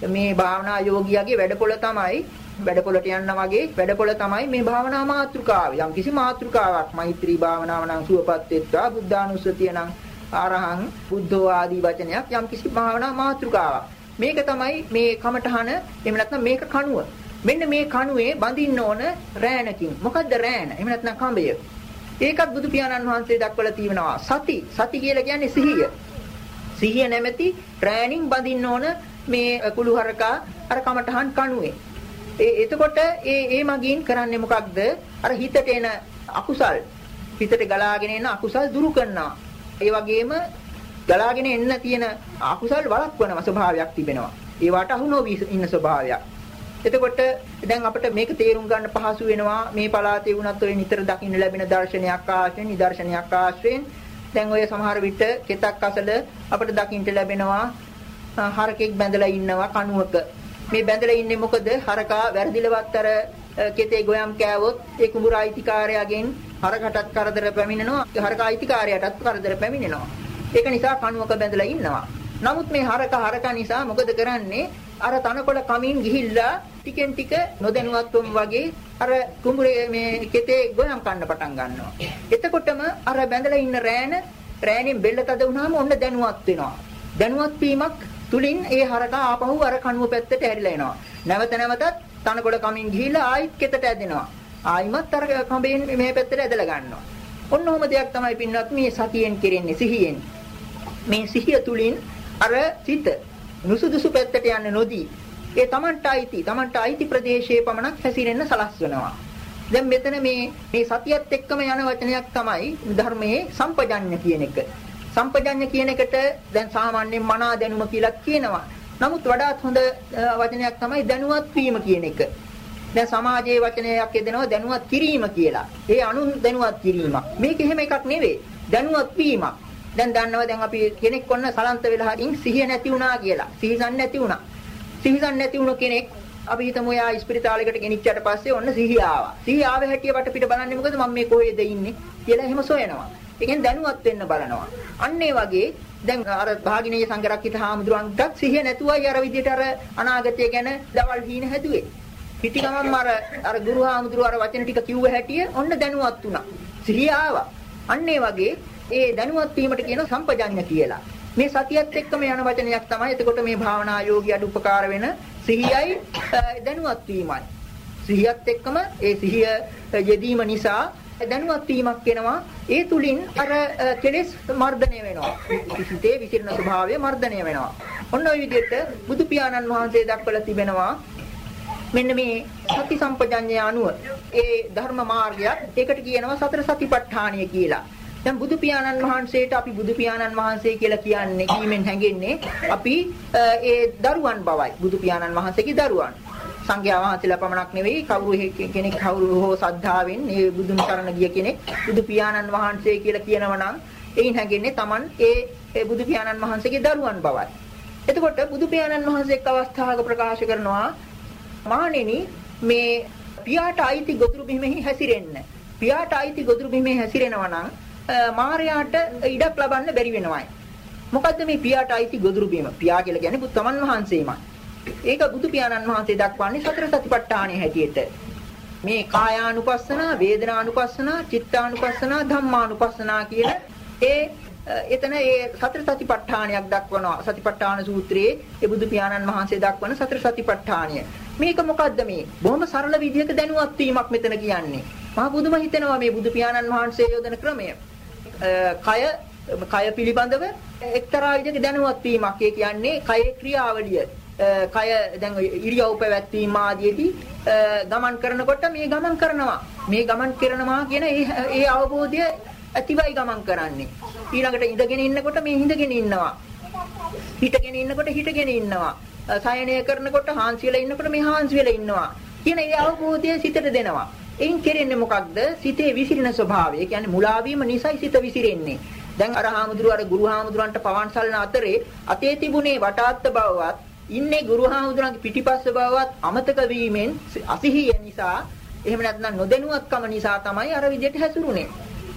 මේ භාවනා යෝගියාගේ වැඩපොළ තමයි වැඩපොළට යන්න වගේ වැඩපොළ තමයි මේ භාවනා මාතෘකාව. යම් කිසි මාතෘකාවක් මෛත්‍රී භාවනාව නම් සුවපත් වෙත්වා බුද්ධානුස්සතිය නම් ආරහං බුද්ධෝ ආදී වචනයක් යම් කිසි භාවනා මාතෘකාවක්. මේක තමයි මේ කමඨහන එහෙම නැත්නම් මේක කණුව. මෙන්න මේ කණුවේ බඳින්න ඕන රෑනකින්. මොකද්ද රෑන? එහෙම නැත්නම් කඹය. ඒකත් බුදු පියාණන් වහන්සේ දක්වලා තියෙනවා. සති සති කියලා කියන්නේ සිහිය. සිහිය නැමැති රෑණින් බඳින්න ඕන මේ කුළුහරකා අර කමඨහන් කණුවේ. ඒ එතකොට ඒ ඒ මගින් කරන්නේ මොකක්ද? අර හිතට එන අකුසල් හිතට ගලාගෙන එන අකුසල් දුරු කරනවා. ඒ වගේම ගලාගෙන එන්න තියෙන අකුසල් වළක්වන ස්වභාවයක් තිබෙනවා. ඒවට අහු නොවි ඉන්න ස්වභාවයක්. එතකොට දැන් අපිට මේක තේරුම් ගන්න පහසු වෙනවා. මේ පළාතේ වුණත් ඔය නිතර දකින්න ලැබෙන දර්ශනයක් ආශ්‍රයෙන් නිදර්ශනයක් ආශ්‍රයෙන්. දැන් ඔය සමහර විට කෙතක් අසල අපිට දකින්න ලැබෙනවා හරකෙක් බැඳලා ඉන්නවා කණුවක. මේ බැඳලා ඉන්නේ මොකද? හරකා වැරදිලවත් අර කෙතේ ගොයම් කෑවොත් ඒ කුඹුර අයිතිකාරයාගෙන් හරකටත් කරදර පැමිණෙනවා. හරකා අයිතිකාරයාටත් කරදර පැමිණෙනවා. ඒක නිසා කණුවක බැඳලා ඉන්නවා. නමුත් මේ හරක හරක නිසා මොකද කරන්නේ? අර තනකොළ කමින් ගිහිල්ලා ටිකෙන් ටික නොදැනුවත්වම වගේ අර කුඹුරේ මේ කෙතේ ගොයම් කන්න පටන් ගන්නවා. එතකොටම අර බැඳලා ඉන්න රෑන රෑනින් බෙල්ල තද වුණාම ඔන්න දැනුවත් වෙනවා. දැනුවත් වීමක් තුලින් ඒ හරකා ආපහු අර කණුව පැත්තට ඇරිලා එනවා. නැවත නැවතත් තනකොළ කමින් ගිහිල්ලා ආයිත් කෙතට ඇදෙනවා. ආයිමත් අර කඹෙන් මේ පැත්තට ඇදලා ගන්නවා. ඔන්න ඔහොම දෙයක් තමයි පින්වත් මේ සතියෙන් කෙරෙන්නේ සිහියෙන්. මේ සිහිය තුලින් අර සිත නුසුදුසු පැත්තට යන්නේ නොදී ඒ Tamanට අයිති Tamanට අයිති ප්‍රදේශයේ පමණක් හැසිරෙන්න සලස්වනවා. දැන් මෙතන මේ මේ සතියත් එක්කම යන වචනයක් තමයි ධර්මයේ සම්පජඤ්ඤ කියන එක. සම්පජඤ්ඤ කියන එකට දැන් සාමාන්‍යයෙන් මනා දැනුම කියලා කියනවා. නමුත් වඩාත් හොඳ වචනයක් තමයි දැනුවත් වීම කියන එක. දැන් සමාජයේ වචනයක් යදෙනවා දැනුවත් කිරීම කියලා. ඒ අනුන් දැනුවත් කිරීමක්. මේක එහෙම එකක් නෙවෙයි. දැනුවත් වීමක්. දැන් දන්නවා දැන් අපි කෙනෙක් ඔන්න සලන්ත වෙලා හරින් සිහිය නැති වුණා කියලා. සිහිසන් නැති වුණා. සිහිසන් නැති වුණ කෙනෙක් අපි හිතමු එයා ස්පිරිතාලයකට ගෙනිච්චාට පස්සේ ඔන්න සිහිය ආවා. සිහිය ආවේ හැටිය වටපිට බලන්නේ මොකද මම මේ කොහෙද ඉන්නේ කියලා එහෙම සොයනවා. ඒකෙන් දැනුවත් වෙන්න බලනවා. අන්න ඒ වගේ දැන් අර භාගිනීය සංඝරක්කිත හාමුදුරුවන්ටත් සිහිය නැතුවයි අර විදිහට අර අනාගතය ගැන දවල් හීන හැදුවේ. පිටි ගමන්ම අර අර ගුරු හාමුදුරුව අර වචන ටික කිව්ව හැටිය ඔන්න දැනුවත් වුණා. සිහිය ආවා. අන්න ඒ වගේ ඒ දැනුවත් වීමට කියන සම්පජඤ්ඤ කියලා. මේ සතියත් එක්කම යන වචනයක් තමයි. එතකොට මේ භාවනා යෝගියට උපකාර වෙන සිහියයි දැනුවත් වීමයි. සිහියත් එක්කම ඒ සිහිය යෙදීම නිසා දැනුවත් වීමක් වෙනවා. ඒ තුලින් අර කෙලෙස් මර්ධනය වෙනවා. සිතේ විසිරෙන ස්වභාවය මර්ධනය වෙනවා. ඔන්න ඔය විදිහට බුදු පියාණන් වහන්සේ දක්වලා තිබෙනවා මෙන්න මේ සති සම්පජඤ්ඤය අනුව ඒ ධර්ම මාර්ගයක් ඒකට කියනවා සතර සතිපට්ඨානය කියලා. දැන් බුදු පියාණන් වහන්සේට අපි බුදු පියාණන් වහන්සේ කියලා කියන්නේ කීමෙන් හැඟෙන්නේ අපි ඒ දරුවන් බවයි. බුදු පියාණන් වහන්සේගේ දරුවන්. සංඝයා වහන්සේලා පමණක් නෙවෙයි කවුරු කෙනෙක් කවුරු හෝ සද්ධාවෙන් මේ බුදුන් සරණ ගිය කෙනෙක් බුදු පියාණන් වහන්සේ කියලා කියනවා නම් එයින් හැඟෙන්නේ Taman ඒ බුදු පියාණන් වහන්සේගේ දරුවන් බවයි. එතකොට බුදු පියාණන් වහන්සේ එක් අවස්ථාවක ප්‍රකාශ කරනවා මහණෙනි මේ පියාට අයිති ගොදුරු බිමෙහි හැසිරෙන්න. පියාට අයිති ගොදුරු බිමෙහි හැසිරෙනවා නම් මාර්යාට ඉඩක් ලබන්න බැරි වෙනවායි. මොකද්ද මේ පියාට අයිති ගොදුරු බිම? පියා කියලා කියන්නේ බුත්තමන් වහන්සේමයි. ඒක බුදු පියාණන් වහන්සේ දක්වන්නේ සතර සතිපට්ඨානයේ හැටියට. මේ කායානුපස්සනා, වේදනානුපස්සනා, චිත්තානුපස්සනා, ධම්මානුපස්සනා කියන ඒ එතන ඒ සතර සතිපට්ඨානයක් දක්වනවා. සතිපට්ඨාන සූත්‍රයේ ඒ බුදු පියාණන් වහන්සේ දක්වන සතර සතිපට්ඨානය. මේක මොකද්ද මේ? බොහොම සරල විදිහක දැනුවත් වීමක් මෙතන කියන්නේ. මහා බුදුම හිතනවා මේ බුදු පියාණන් වහන්සේ යොදන ක්‍රමය. කය කය පිළිබඳව එක්තරා විදිහක දැනුවත් වීමක්. ඒ කියන්නේ කයේ ක්‍රියාවලිය. කය දැන් ඉරියව් පැවැත්වීම ආදීදී ගමන් කරනකොට මේ ගමන් කරනවා. මේ ගමන් කරනවා කියන ඒ අවබෝධය ඇතිවයි ගමන් කරන්නේ. ඊළඟට ඉඳගෙන ඉන්නකොට මේ හිඳගෙන ඉන්නවා. හිටගෙන ඉන්නකොට හිටගෙන ඉන්නවා. සයනය කරනකොට හාන්සි වෙලා ඉන්නකොට මේ හාන්සි වෙලා ඉන්නවා. කියන ඒ අවබෝධය සිතට දෙනවා. එයින් කෙරෙන්නේ මොකක්ද? සිතේ විසිරෙන ස්වභාවය. ඒ කියන්නේ මුලා වීම නිසයි සිත විසිරෙන්නේ. දැන් අර හාමුදුරුවෝ අර ගුරු හාමුදුරන්ට පවන් සල්න අතරේ අතේ තිබුණේ වටාත්ත බවවත් ඉන්නේ ගුරු හාමුදුරන්ගේ පිටිපස්ස බවවත් අමතක වීමෙන් අසිහිය නිසා එහෙම නැත්නම් නොදැනුවත්කම නිසා තමයි අර විදිහට හැසිරුනේ.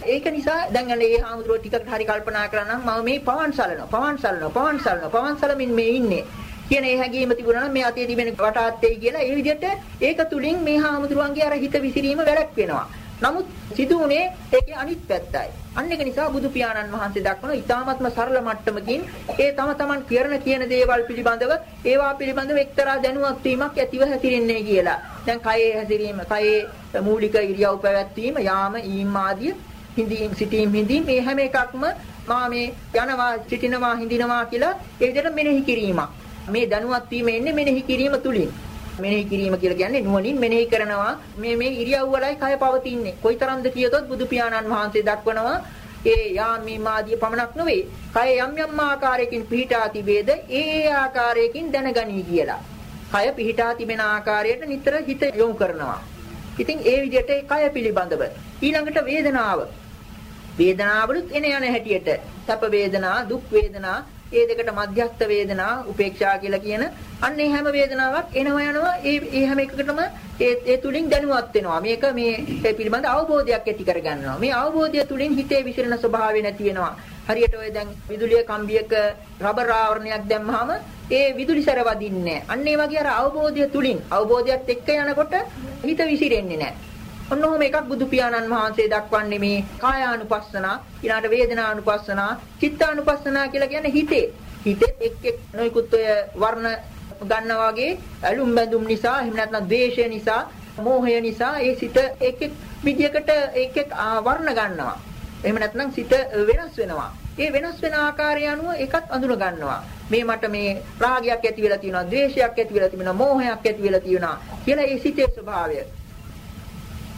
ඒක නිසා දැන් අනේ මේ හාමුදුරුවෝ ටිකකට හරි කල්පනා කරා නම් මම මේ පවන් සලනවා පවන් සලනවා පවන් සලනවා පවන් සලමින් මේ ඉන්නේ කියන ඒ හැඟීම තිබුණා නම් මේ අතේ තිබෙන වටාත්තේ කියලා ඒ විදිහට ඒක තුලින් මේ හාමුදුරුවන්ගේ අර හිත විසිරීම වැඩක් වෙනවා. නමුත් සිදු වුණේ ඒකේ අනිත් පැත්තයි. අන්න ඒක නිසා බුදු පියාණන් වහන්සේ දක්වන ඊ타ත්ම සරල මට්ටමකින් ඒ තම තමන් කරන කියන දේවල් පිළිබඳව ඒවා පිළිබඳව එක්තරා දැනුවත් වීමක් ඇතිව හැසිරෙන්නේ කියලා. දැන් කයේ හැසිරීම, කයේ මූලික ඉරියව් පැවැත්වීම, යාම, ඊම් ආදිය හිඳීම් සිටීම් හිඳීම් මේ හැම එකක්ම මා මේ යනවා සිටිනවා හිඳිනවා කියලා ඒ විදිහට මෙනෙහි කිරීමක්. මේ දැනුවත් වීම එන්නේ මෙනෙහි කිරීම තුලින්. මෙනෙහි කිරීම කියලා කියන්නේ නුවණින් මෙනෙහි කරනවා මේ මේ ඉරියව් වලයි කය පවතින්නේ. කොයිතරම්ද කියතොත් බුදු පියාණන් වහන්සේ දක්වනවා ඒ යාමී මාදිය පමණක් නෙවෙයි. කය යම් යම් ආකාරයකින් පිහිටා තිබේද ඒ ඒ ආකාරයකින් දැනගනී කියලා. කය පිහිටා තිබෙන ආකාරයට නිතර හිත යොමු කරනවා. ඉතින් ඒ විදිහට කය පිළිබඳව ඊළඟට වේදනාව වේදනාවලුත් එන යන හැටියට සැප වේදනා දුක් වේදනා ඒ දෙකට මධ්‍යස්ථ වේදනා උපේක්ෂා කියලා කියන අන්න ඒ හැම වේදනාවක් එනවා යනවා. ඒ ඒ හැම එකකටම ඒ ඒ තුලින් දැනුවත් වෙනවා. මේක මේ ඒ පිළිබඳ අවබෝධයක් ඇති කරගන්නවා. මේ අවබෝධය තුලින් හිතේ විසිරෙන ස්වභාවය නැති වෙනවා. හරියට ඔය දැන් විදුලිය කම්බියක රබර් ආවරණයක් දැම්මහම ඒ විදුලි සැර වදින්නේ අන්න ඒ වගේ අර අවබෝධය තුලින් අවබෝධයත් එක්ක යනකොට හිත විසිරෙන්නේ නැහැ. ඔන්න ඔහොම එකක් බුදු පියාණන් වහන්සේ දක්වන්නේ මේ කායානුපස්සනා ඊළාට වේදනානුපස්සනා චිත්තානුපස්සනා කියලා කියන්නේ හිතේ. හිතේ එක් එක් නොයිකුත් ඔය වර්ණ ගන්නා වගේ ඇලුම් බැඳුම් නිසා එහෙම නැත්නම් ද්වේෂය නිසා මෝහය නිසා ඒ සිත එක් එක් විදියකට එක් එක් වර්ණ ගන්නවා. එහෙම නැත්නම් සිත වෙනස් වෙනවා. ඒ වෙනස් වෙන ආකාරය අනුව එකත් අඳුන ගන්නවා. මේ මට මේ රාගයක් ඇති වෙලා තියෙනවා ද්වේෂයක් ඇති වෙලා තියෙනවා මෝහයක් ඇති වෙලා තියෙනවා කියලා ඒ සිතේ ස්වභාවය.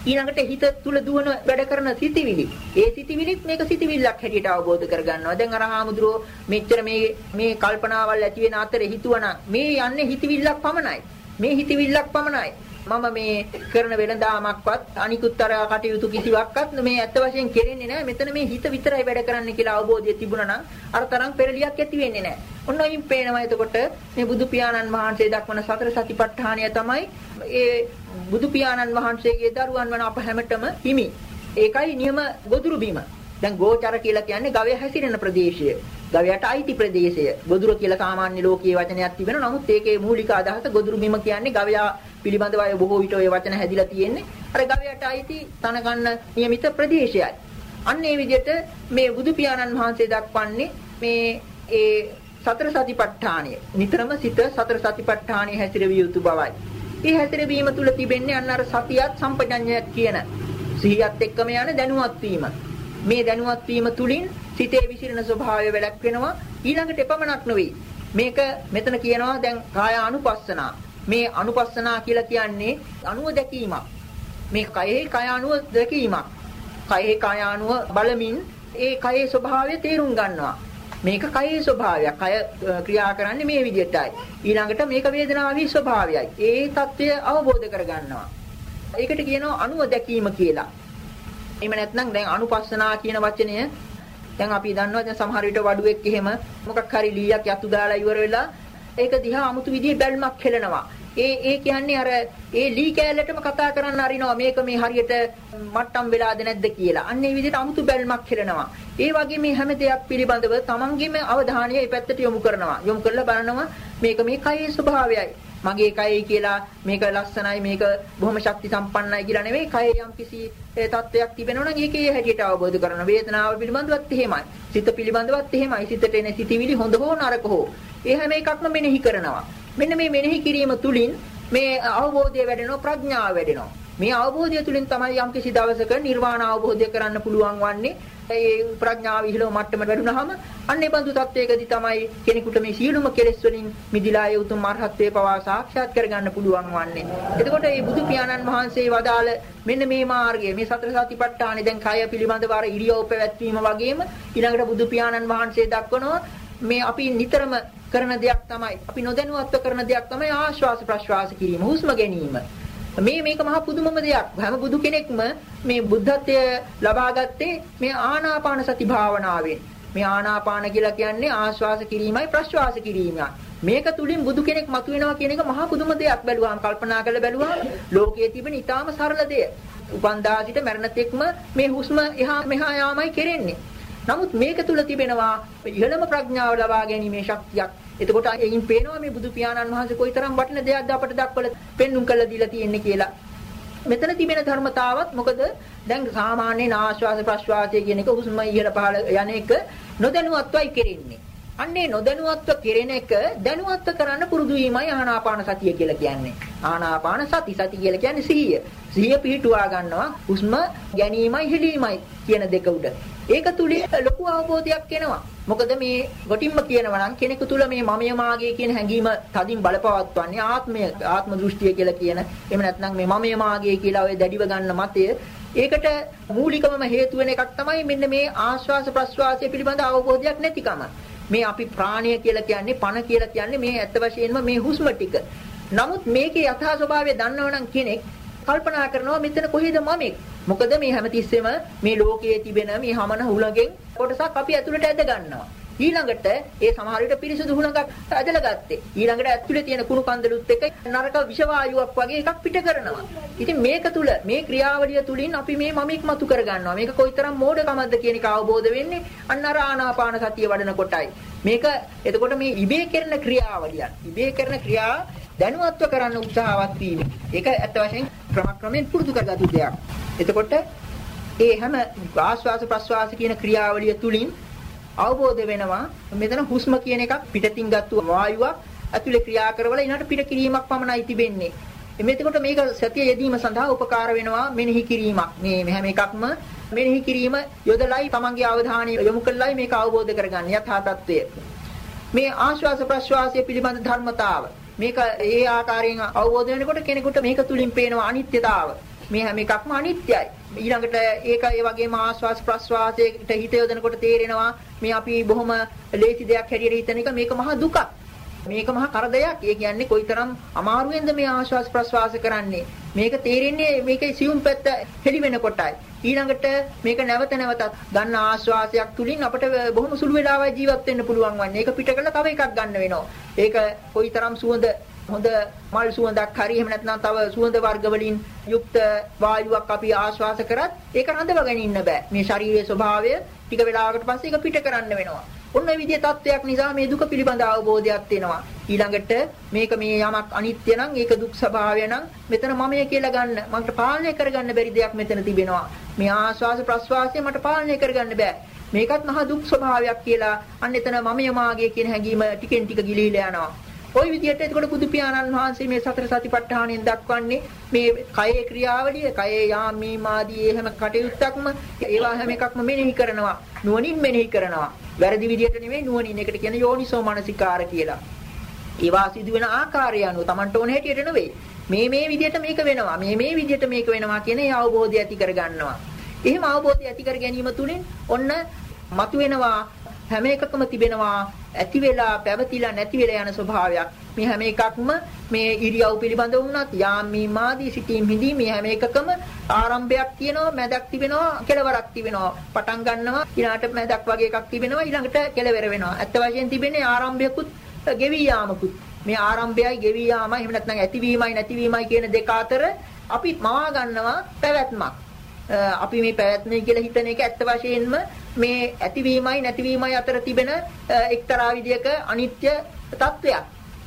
ඊළඟට හිත තුල දුවන වැඩ කරන සිතිවිලි. ඒ සිතිවිලිත් මේක සිතිවිල්ලක් හැටියට අවබෝධ කරගන්නවා. දැන් අර හාමුදුරුවෝ මෙච්චර මේ මේ කල්පනාවල් ඇති වෙන අතරේ හිතුවනම් මේ යන්නේ හිතවිල්ලක් පමණයි. මේ හිතවිල්ලක් පමණයි. මම මේ කරන වෙනදාමක්වත් අනිකුත් අර කටයුතු කිසිවක්වත් මේ ඇත්ත වශයෙන් කෙරෙන්නේ නැහැ. මෙතන මේ හිත විතරයි වැඩ කරන්නේ කියලා අවබෝධය තිබුණා නම් අර තරම් පෙරලියක් ඇති වෙන්නේ නැහැ. ඔන්න ඔයින් පේනවා එතකොට මේ බුදු පියාණන් වහන්සේ දක්වන සතර සතිපට්ඨානය තමයි ඒ බුදු පියාණන් වහන්සේගේ දරුවන් වන අප හැමතෙම හිමි. ඒකයි නියම ගොදුරු බීම. දැන් ගෝචර කියලා කියන්නේ ගවය හැසිරෙන ප්‍රදේශය. ගවයට අයිති ප්‍රදේශය. ගොදුර කියලා සාමාන්‍ය ලෝකීය වචනයක් තිබෙනවා. නමුත් ඒකේ මූලික අදහස ගොදුරු බීම කියන්නේ ගවයා පිළිබඳව අය බොහෝ විට ওই වචන හැදිලා තියෙන්නේ. අර ගවයට අයිති තන ගන්න નિયમિત ප්‍රදේශයයි. අන්න ඒ විදිහට මේ බුදු පියාණන් වහන්සේ දක්වන්නේ මේ ඒ සතර සතිපට්ඨානය. නිතරම සිත සතර සතිපට්ඨානයේ හැසිරවිය යුතු බවයි. ඒ හැසිරවීම තුල තිබෙන්නේ අන්න අර සතියත් සම්පජඤ්ඤයත් කියන සිහියත් එක්කම යන දැනුවත් වීම. මේ දැනුවත් වීම තුලින් සිතේ විසිරෙන ස්වභාවය වැළැක් වෙනවා. ඊළඟට එපමණක් නෙවෙයි. මේක මෙතන කියනවා දැන් කාය අනුපස්සනා. මේ අනුපස්සනා කියලා කියන්නේ අනුව දැකීමක්. මේ කයෙහි කය අනුව දැකීමක්. කයෙහි කය අනුව බලමින් ඒ කයේ ස්වභාවය තේරුම් ගන්නවා. මේක කයේ ස්වභාවයක්. කය ක්‍රියා කරන්නේ මේ විදිහටයි. ඊළඟට මේක වේදනාවේ ස්වභාවයයි. ඒ தත්ත්වය අවබෝධ කරගන්නවා. ඒකට කියනවා අනුව දැකීම කියලා. එහෙම නැත්නම් දැන් අනුපස්සනා කියන වචනය දැන් අපි දන්නවා දැන් සමහර විට වඩුවෙක් එහෙම මොකක් හරි ලීයක් යතු දාලා ඉවර වෙලා ඒක දිහා 아무තු විදිහේ බැල්මක් හෙලනවා. ඒ ඒ කියන්නේ අර ඒ ලී කෑල්ලටම කතා කරන්න අරිනවා මේක මේ හරියට මට්ටම් වෙලාද නැද්ද කියලා. අන්න ඒ විදිහට 아무තු බැල්මක් හෙලනවා. ඒ වගේ මේ හැම දෙයක් පිළිබඳව තමන්ගේම අවධානය ඒ පැත්තට යොමු කරනවා. යොමු කරලා බලනවා මේක මේ කයේ ස්වභාවයයි. මගේ කයයි කියලා මේක ලස්සනයි මේක බොහොම ශක්ති සම්පන්නයි කියලා නෙවෙයි කයේ යම් කිසි තත්වයක් තිබෙනවා නම් ඒකේ හැටියට අවබෝධ කරන වේදනාව පිළිබඳවත් එහෙමයි සිත පිළිබඳවත් එහෙමයි සිතට එන සිතිවිලි හොඳ හෝ නරක හෝ ඒ හැම එකක්ම මෙනෙහි කරනවා මෙන්න මේ මෙනෙහි කිරීම තුලින් මේ අවබෝධය වැඩෙනවා ප්‍රඥාව වැඩෙනවා. මේ අවබෝධය තුලින් තමයි යම් කිසි දවසක නිර්වාණ අවබෝධය කරන්න පුළුවන් වන්නේ. ඒ ප්‍රඥාව ඉහළම මට්ටමට වැඩුණාම අන්නේ බඳු තත්වයකදී තමයි කෙනෙකුට මේ සියලුම කෙලෙස් වලින් මිදිලා ඒ උතුම් මාර්ගත්වයේ පවා සාක්ෂාත් කරගන්න පුළුවන් වන්නේ. එතකොට මේ බුදු පියාණන් වහන්සේ වදාළ මෙන්න මේ මාර්ගය මේ සතර සතිපට්ඨානෙ දැන් කය පිළිබඳව අර ඉරියව් පැවැත්වීම වගේම ඊළඟට බුදු පියාණන් වහන්සේ දක්වනවා මේ අපි නිතරම කරන දෙයක් තමයි. අපි නොදැනුවත්ව කරන දෙයක් තමයි ආශ්වාස ප්‍රශ්වාස කිරීම හුස්ම ගැනීම. මේ මේක මහා පුදුමම දෙයක්. හැම බුදු කෙනෙක්ම මේ බුද්ධත්වය ලබා ගත්තේ මේ ආනාපාන සති භාවනාවෙන්. මේ ආනාපාන කියලා කියන්නේ ආශ්වාස කිරීමයි ප්‍රශ්වාස කිරීමයි. මේක තුලින් බුදු කෙනෙක් මතුවෙනවා කියන එක මහා පුදුම දෙයක් බැලුවාම කල්පනා කරලා බැලුවාම ලෝකයේ තිබෙන ඊටාම සරල දෙය. උපන්දා සිට මරණ තෙක්ම මේ හුස්ම එහා මෙහා යාමයි කෙරෙන්නේ. නමුත් මේක තුල තිබෙනවා ඉහළම ප්‍රඥාව ලබා ගැනීමේ ශක්තියක්. එතකොට එයින් පේනවා මේ බුදු පියාණන් වහන්සේ කොයිතරම් වටින දෙයක්ද අපට දක්වලා පෙන්눔 කළා දීලා තියෙන්නේ කියලා. මෙතන තිබෙන ධර්මතාවත් මොකද දැන් සාමාන්‍යයෙන් ආශ්වාස ප්‍රශ්වාසය කියන එක හුස්ම ඉහළ පහළ යන එක නොදැනුවත්වයි කෙරෙන්නේ. අන්නේ නොදැනුවත්ව කෙරෙන එක දැනුවත්ව කරන්න පුරුදු වීමයි ආනාපාන සතිය කියලා කියන්නේ. ආනාපාන සති සති කියලා කියන්නේ සිහිය. සිහිය පිහිටුවා ගන්නවා හුස්ම ගැනීමයි හෙලීමයි කියන දෙක උඩ. ඒක තුලින් ලොකු අවබෝධයක් එනවා. මොකද මේ ගොටින්ම කියනවා නම් කෙනෙකු තුල මේ මමය මාගේ කියන හැඟීම තදින් බලපවත්වන්නේ ආත්මය ආත්ම දෘෂ්ටිය කියලා කියන. එහෙම නැත්නම් මේ මමය මාගේ කියලා ඔය දැඩිව ගන්න මතය ඒකට මූලිකවම හේතු වෙන එකක් තමයි මෙන්න මේ ආශ්වාස ප්‍රශ්වාසය පිළිබඳ අවබෝධයක් නැතිකම. මේ අපි ප්‍රාණය කියලා කියන්නේ පණ කියලා කියන්නේ මේ ඇත්ත වශයෙන්ම මේ හුස්ම ටික. නමුත් මේකේ යථා ස්වභාවය දන්නවනම් කෙනෙක් කල්පනා කරනවා මෙතන කොහෙද මමෙක්? මොකද මේ හැමතිස්සෙම මේ ලෝකයේ තිබෙන මේ හමන හුලඟෙන් කොටසක් අපි ඇතුළට ඇද ගන්නවා. ඊළඟට ඒ සමහර විට පිරිසුදු හුණඟක් ඇදලා ගත්තේ. ඊළඟට ඇතුලේ තියෙන කුණු කන්දලුත් එක්ක නරක විෂ වායුවක් වගේ එකක් පිට කරනවා. ඉතින් මේක තුල මේ ක්‍රියාවලිය තුලින් අපි මේ මමෙක් මතු කරගන්නවා. මේක කොයිතරම් මෝඩකමක්ද කියන එක අවබෝධ වෙන්නේ අන්න අර ආනාපාන සතිය වඩන කොටයි. මේක එතකොට මේ ඉබේ කරන ක්‍රියාවලියක්. ඉබේ කරන ක්‍රියා දැනුවත්ව කරන්න උත්සාහවත් වීම. ඒක ඇත්ත වශයෙන් ක්‍රමක්‍රමයෙන් පුරුදු කරගතු දෙයක්. එතකොට ඒ හැම ආශ්වාස ප්‍රශ්වාස කියන ක්‍රියාවලිය තුලින් අවබෝධ වෙනවා මෙතන හුස්ම කියන එකක් පිටතින් ගත්තු වායුවක් ඇතුලේ ක්‍රියා කරවල ඊනට පිට කිරීමක් පමණයි තිබෙන්නේ. එමෙතකොට මේක සතිය යෙදීම සඳහා උපකාර වෙනවා මෙනෙහි කිරීමක්. මේ හැම එකක්ම මෙනෙහි කිරීම යොදලයි තමන්ගේ අවධානය යොමු කළයි මේක අවබෝධ කරගන්න යථා තත්ත්වය. මේ ආශ්වාස ප්‍රශ්වාසය පිළිබඳ ධර්මතාව මේක ඒ ආකාරයෙන් අවබෝධ වෙනකොට කෙනෙකුට මේක තුලින් පේනවා අනිත්‍යතාව. මේ හැම එකක්ම අනිත්‍යයි. ඊළඟට ඒක ඒ වගේම ආස්වාස් ප්‍රස්වාසයට හිත යොදනකොට තේරෙනවා මේ අපි බොහොම ලේසි දෙයක් හැටියට හිතන එක මේක මහා දුකක්. මේක මහා කරදරයක්. ඒ කියන්නේ කොයිතරම් අමාරුවෙන්ද මේ ආශ්වාස ප්‍රශ්වාස කරන්නේ. මේක තේරෙන්නේ මේකේ සියුම් පැත්ත හෙළි වෙනකොටයි. ඊළඟට මේක නැවත නැවතත් ගන්න ආශ්වාසයක් තුලින් අපිට බොහොම සුළු වෙලාවක් ජීවත් වෙන්න පුළුවන් වන්නේ. ඒක පිට කළා තව එකක් ගන්න වෙනවා. ඒක කොයිතරම් සුවඳ හොඳ මල් සුවඳක් හරි එහෙම නැත්නම් තව සුවඳ වර්ග වලින් යුක්ත වායුවක් අපි ආශ්වාස කරත් ඒක රඳවගෙන ඉන්න බෑ. මේ ශරීරයේ ස්වභාවය ටික වෙලාවකට පස්සේ ඒක පිට කරන්න වෙනවා. ඔන්න ඔය විදිහේ තත්වයක් නිසා මේ දුක පිළිබඳ අවබෝධයක් වෙනවා. ඊළඟට මේක මේ යමක් අනිත්‍ය නම් ඒක දුක් ස්වභාවය නම් මෙතන මමය කියලා ගන්න මට පාලනය කරගන්න බැරි දෙයක් මෙතන තිබෙනවා. මේ ආශ්වාස ප්‍රශ්වාසය මට පාලනය කරගන්න බෑ. මේකත් මහා දුක් ස්වභාවයක් කියලා අන්න එතන මමය මාගේ කියන හැඟීම ටිකෙන් ටික ගිලිහිලා යනවා. ওই විදිහට එතකොට බුදු පියාණන් වහන්සේ මේ සතර සතිපට්ඨානෙන් දක්වන්නේ මේ කයේ ක්‍රියාවලිය, කයේ යාමී මාදී හැම කටයුත්තක්ම ඒවා හැම එකක්ම මෙනෙහි කරනවා. නුවණින් මෙනෙහි කරනවා. වැරදි විදිහට නෙමෙයි නුවණින් ඒකට කියන්නේ යෝනිසෝ මනසිකාර කියලා. ඒවා සිදුවෙන ආකාරය අනුව Tamanට ඕන හැටියට නෙවෙයි. මේ මේ විදිහට මේක වෙනවා. මේ මේ විදිහට මේක වෙනවා කියන ඒ අවබෝධය ඇති කරගන්නවා. එහෙම අවබෝධය ඇති කර ගැනීම තුළින් ඔන්න මතුවෙනවා හැම එකකම තිබෙනවා ඇති වෙලා පැවතිලා නැති වෙලා යන ස්වභාවයක්. මේ හැම එකක්ම මේ ඉරියව් පිළිබඳ වුණත් යාමී මාදී සිටීම් හිඳී මේ හැම එකකම ආරම්භයක් තියෙනවා මැදක් තිබෙනවා කෙලවරක් තිබෙනවා පටන් ගන්නවා ඊළාට මැදක් වගේ එකක් තිබෙනවා ඊළඟට කෙලවර වෙනවා. ඇත්ත වශයෙන් තිබෙන්නේ ආරම්භයකුත් ගෙවි යාමකුත්. මේ ආරම්භයයි ගෙවි යාමයි එහෙම නැත්නම් ඇතිවීමයි නැතිවීමයි කියන දෙක අතර අපි මවා ගන්නවා පැවැත්මක්. අපි මේ පැවැත්මයි කියලා හිතන එක ඇත්ත වශයෙන්ම මේ ඇතිවීමයි නැතිවීමයි අතර තිබෙන එක්තරා විදියක අනිත්‍ය తත්වයක්.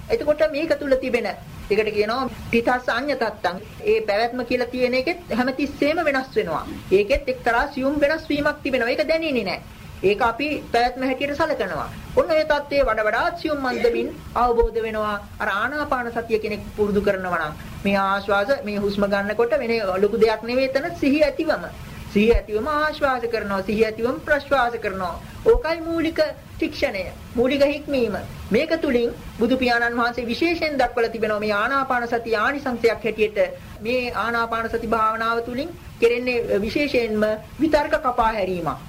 එතකොට මේක තුල තිබෙන ඒකට කියනවා තිතස් අඤ්‍ය තත්තං. ඒ පැවැත්ම කියලා තියෙන එකෙත් හැමතිස්සෙම වෙනස් වෙනවා. ඒකෙත් එක්තරා සියුම් වෙනස් වීමක් තිබෙනවා. ඒක දැනෙන්නේ නැහැ. ඒක අපි පැවැත්ම හැටියට සලකනවා. ඔන්න ඔය தත්ත්වයේ වඩා වඩාත් සියුම් මන්දමින් අවබෝධ වෙනවා. අර ආනාපාන සතිය කෙනෙක් පුරුදු කරනවා නම් මේ ආශ්වාස මේ හුස්ම ගන්නකොට වෙන ලොකු දෙයක් නෙවෙයි එතන සිහි ඇතිවම. සිහි ඇතිවම ආශ්වාස කරනවා. සිහි ඇතිවම ප්‍රශ්වාස කරනවා. ඕකයි මූලික ශික්ෂණය. මූලික හික්මීම. මේක තුලින් බුදු පියාණන් වහන්සේ විශේෂයෙන් දක්වලා තිබෙනවා මේ ආනාපාන සතිය ආනිසංසයක් හැටියට මේ ආනාපාන සති භාවනාව තුලින් කෙරෙන්නේ විශේෂයෙන්ම විතර්ක කපා හැරීමක්.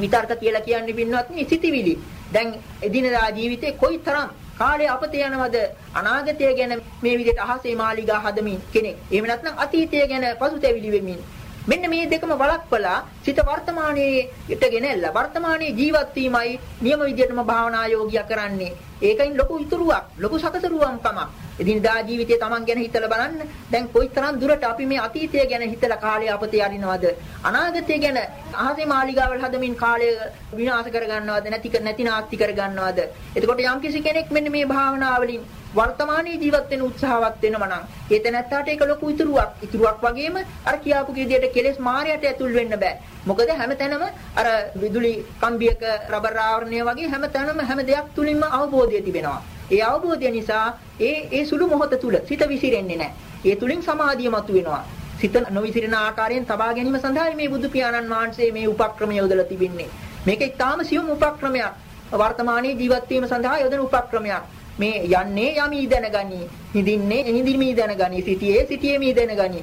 විතර්ක කියලා කියන්නේ පින්වත්නි සිතිවිලි. දැන් එදිනදා ජීවිතේ කොයිතරම් කාලය අපතේ යනවද අනාගතය ගැන මේ විදිහට අහසේ මාලිගා හදමින් කෙනෙක්. එහෙම නැත්නම් අතීතය ගැන පසුතැවිලි වෙමින් මෙන්න මේ දෙකම වළක්වලා සිත වර්තමානයේට ගෙනෙල්ලා වර්තමානයේ ජීවත් වීමයි නියම විදිහටම භාවනා යෝගියා කරන්නේ. ඒකයින් ලොකු ඉතුරුවක්, ලොකු සකසරුවම්කමක්. එදිනදා ජීවිතේ Taman ගැන හිතලා බලන්න. දැන් කොයිතරම් දුරට අපි මේ අතීතය ගැන හිතලා කාලය අපතේ යරිනවද? අනාගතය ගැන අහසේ මාලිගාවල් හදමින් කාලය විනාශ කරගන්නවද? නැති නැති නාස්ති කරගන්නවද? එතකොට යම්කිසි කෙනෙක් මෙන්න මේ භාවනාවලින් වර්තමානයේ ජීවත් වෙන උත්සාහවත් වෙනවා නම් ඒ තැනත්තාට ඒක ලොකු ඉතුරුවක්. ඉතුරුවක් වගේම අර කියාපු විදිහට කෙලෙස් මායයට ඇතුල් වෙන්න බෑ. මොකද හැමතැනම අර විදුලි කම්බියක රබර් ආවරණය වගේ හැමතැනම හැම දෙයක් තුලින්ම අවබෝධය තිබෙනවා. ඒ අවබෝධය නිසා ඒ ඒ සුළු මොහොත තුල සිත විසිරෙන්නේ නැහැ. ඒ තුලින් සමාධිය මතුවෙනවා. සිත නොවිසිරෙන ආකාරයෙන් තබා ගැනීම සඳහා මේ බුදු පියාණන් වහන්සේ මේ උපක්‍රමය යොදලා තිබෙන්නේ. මේක ඉතාම සියුම් උපක්‍රමයක්. වර්තමානයේ ජීවත් වීම සඳහා යොදන උපක්‍රමයක්. මේ යන්නේ යමී දැනගනි. හිඳින්නේ හිඳිමී දැනගනි. සිටියේ සිටියේ මී දැනගනි.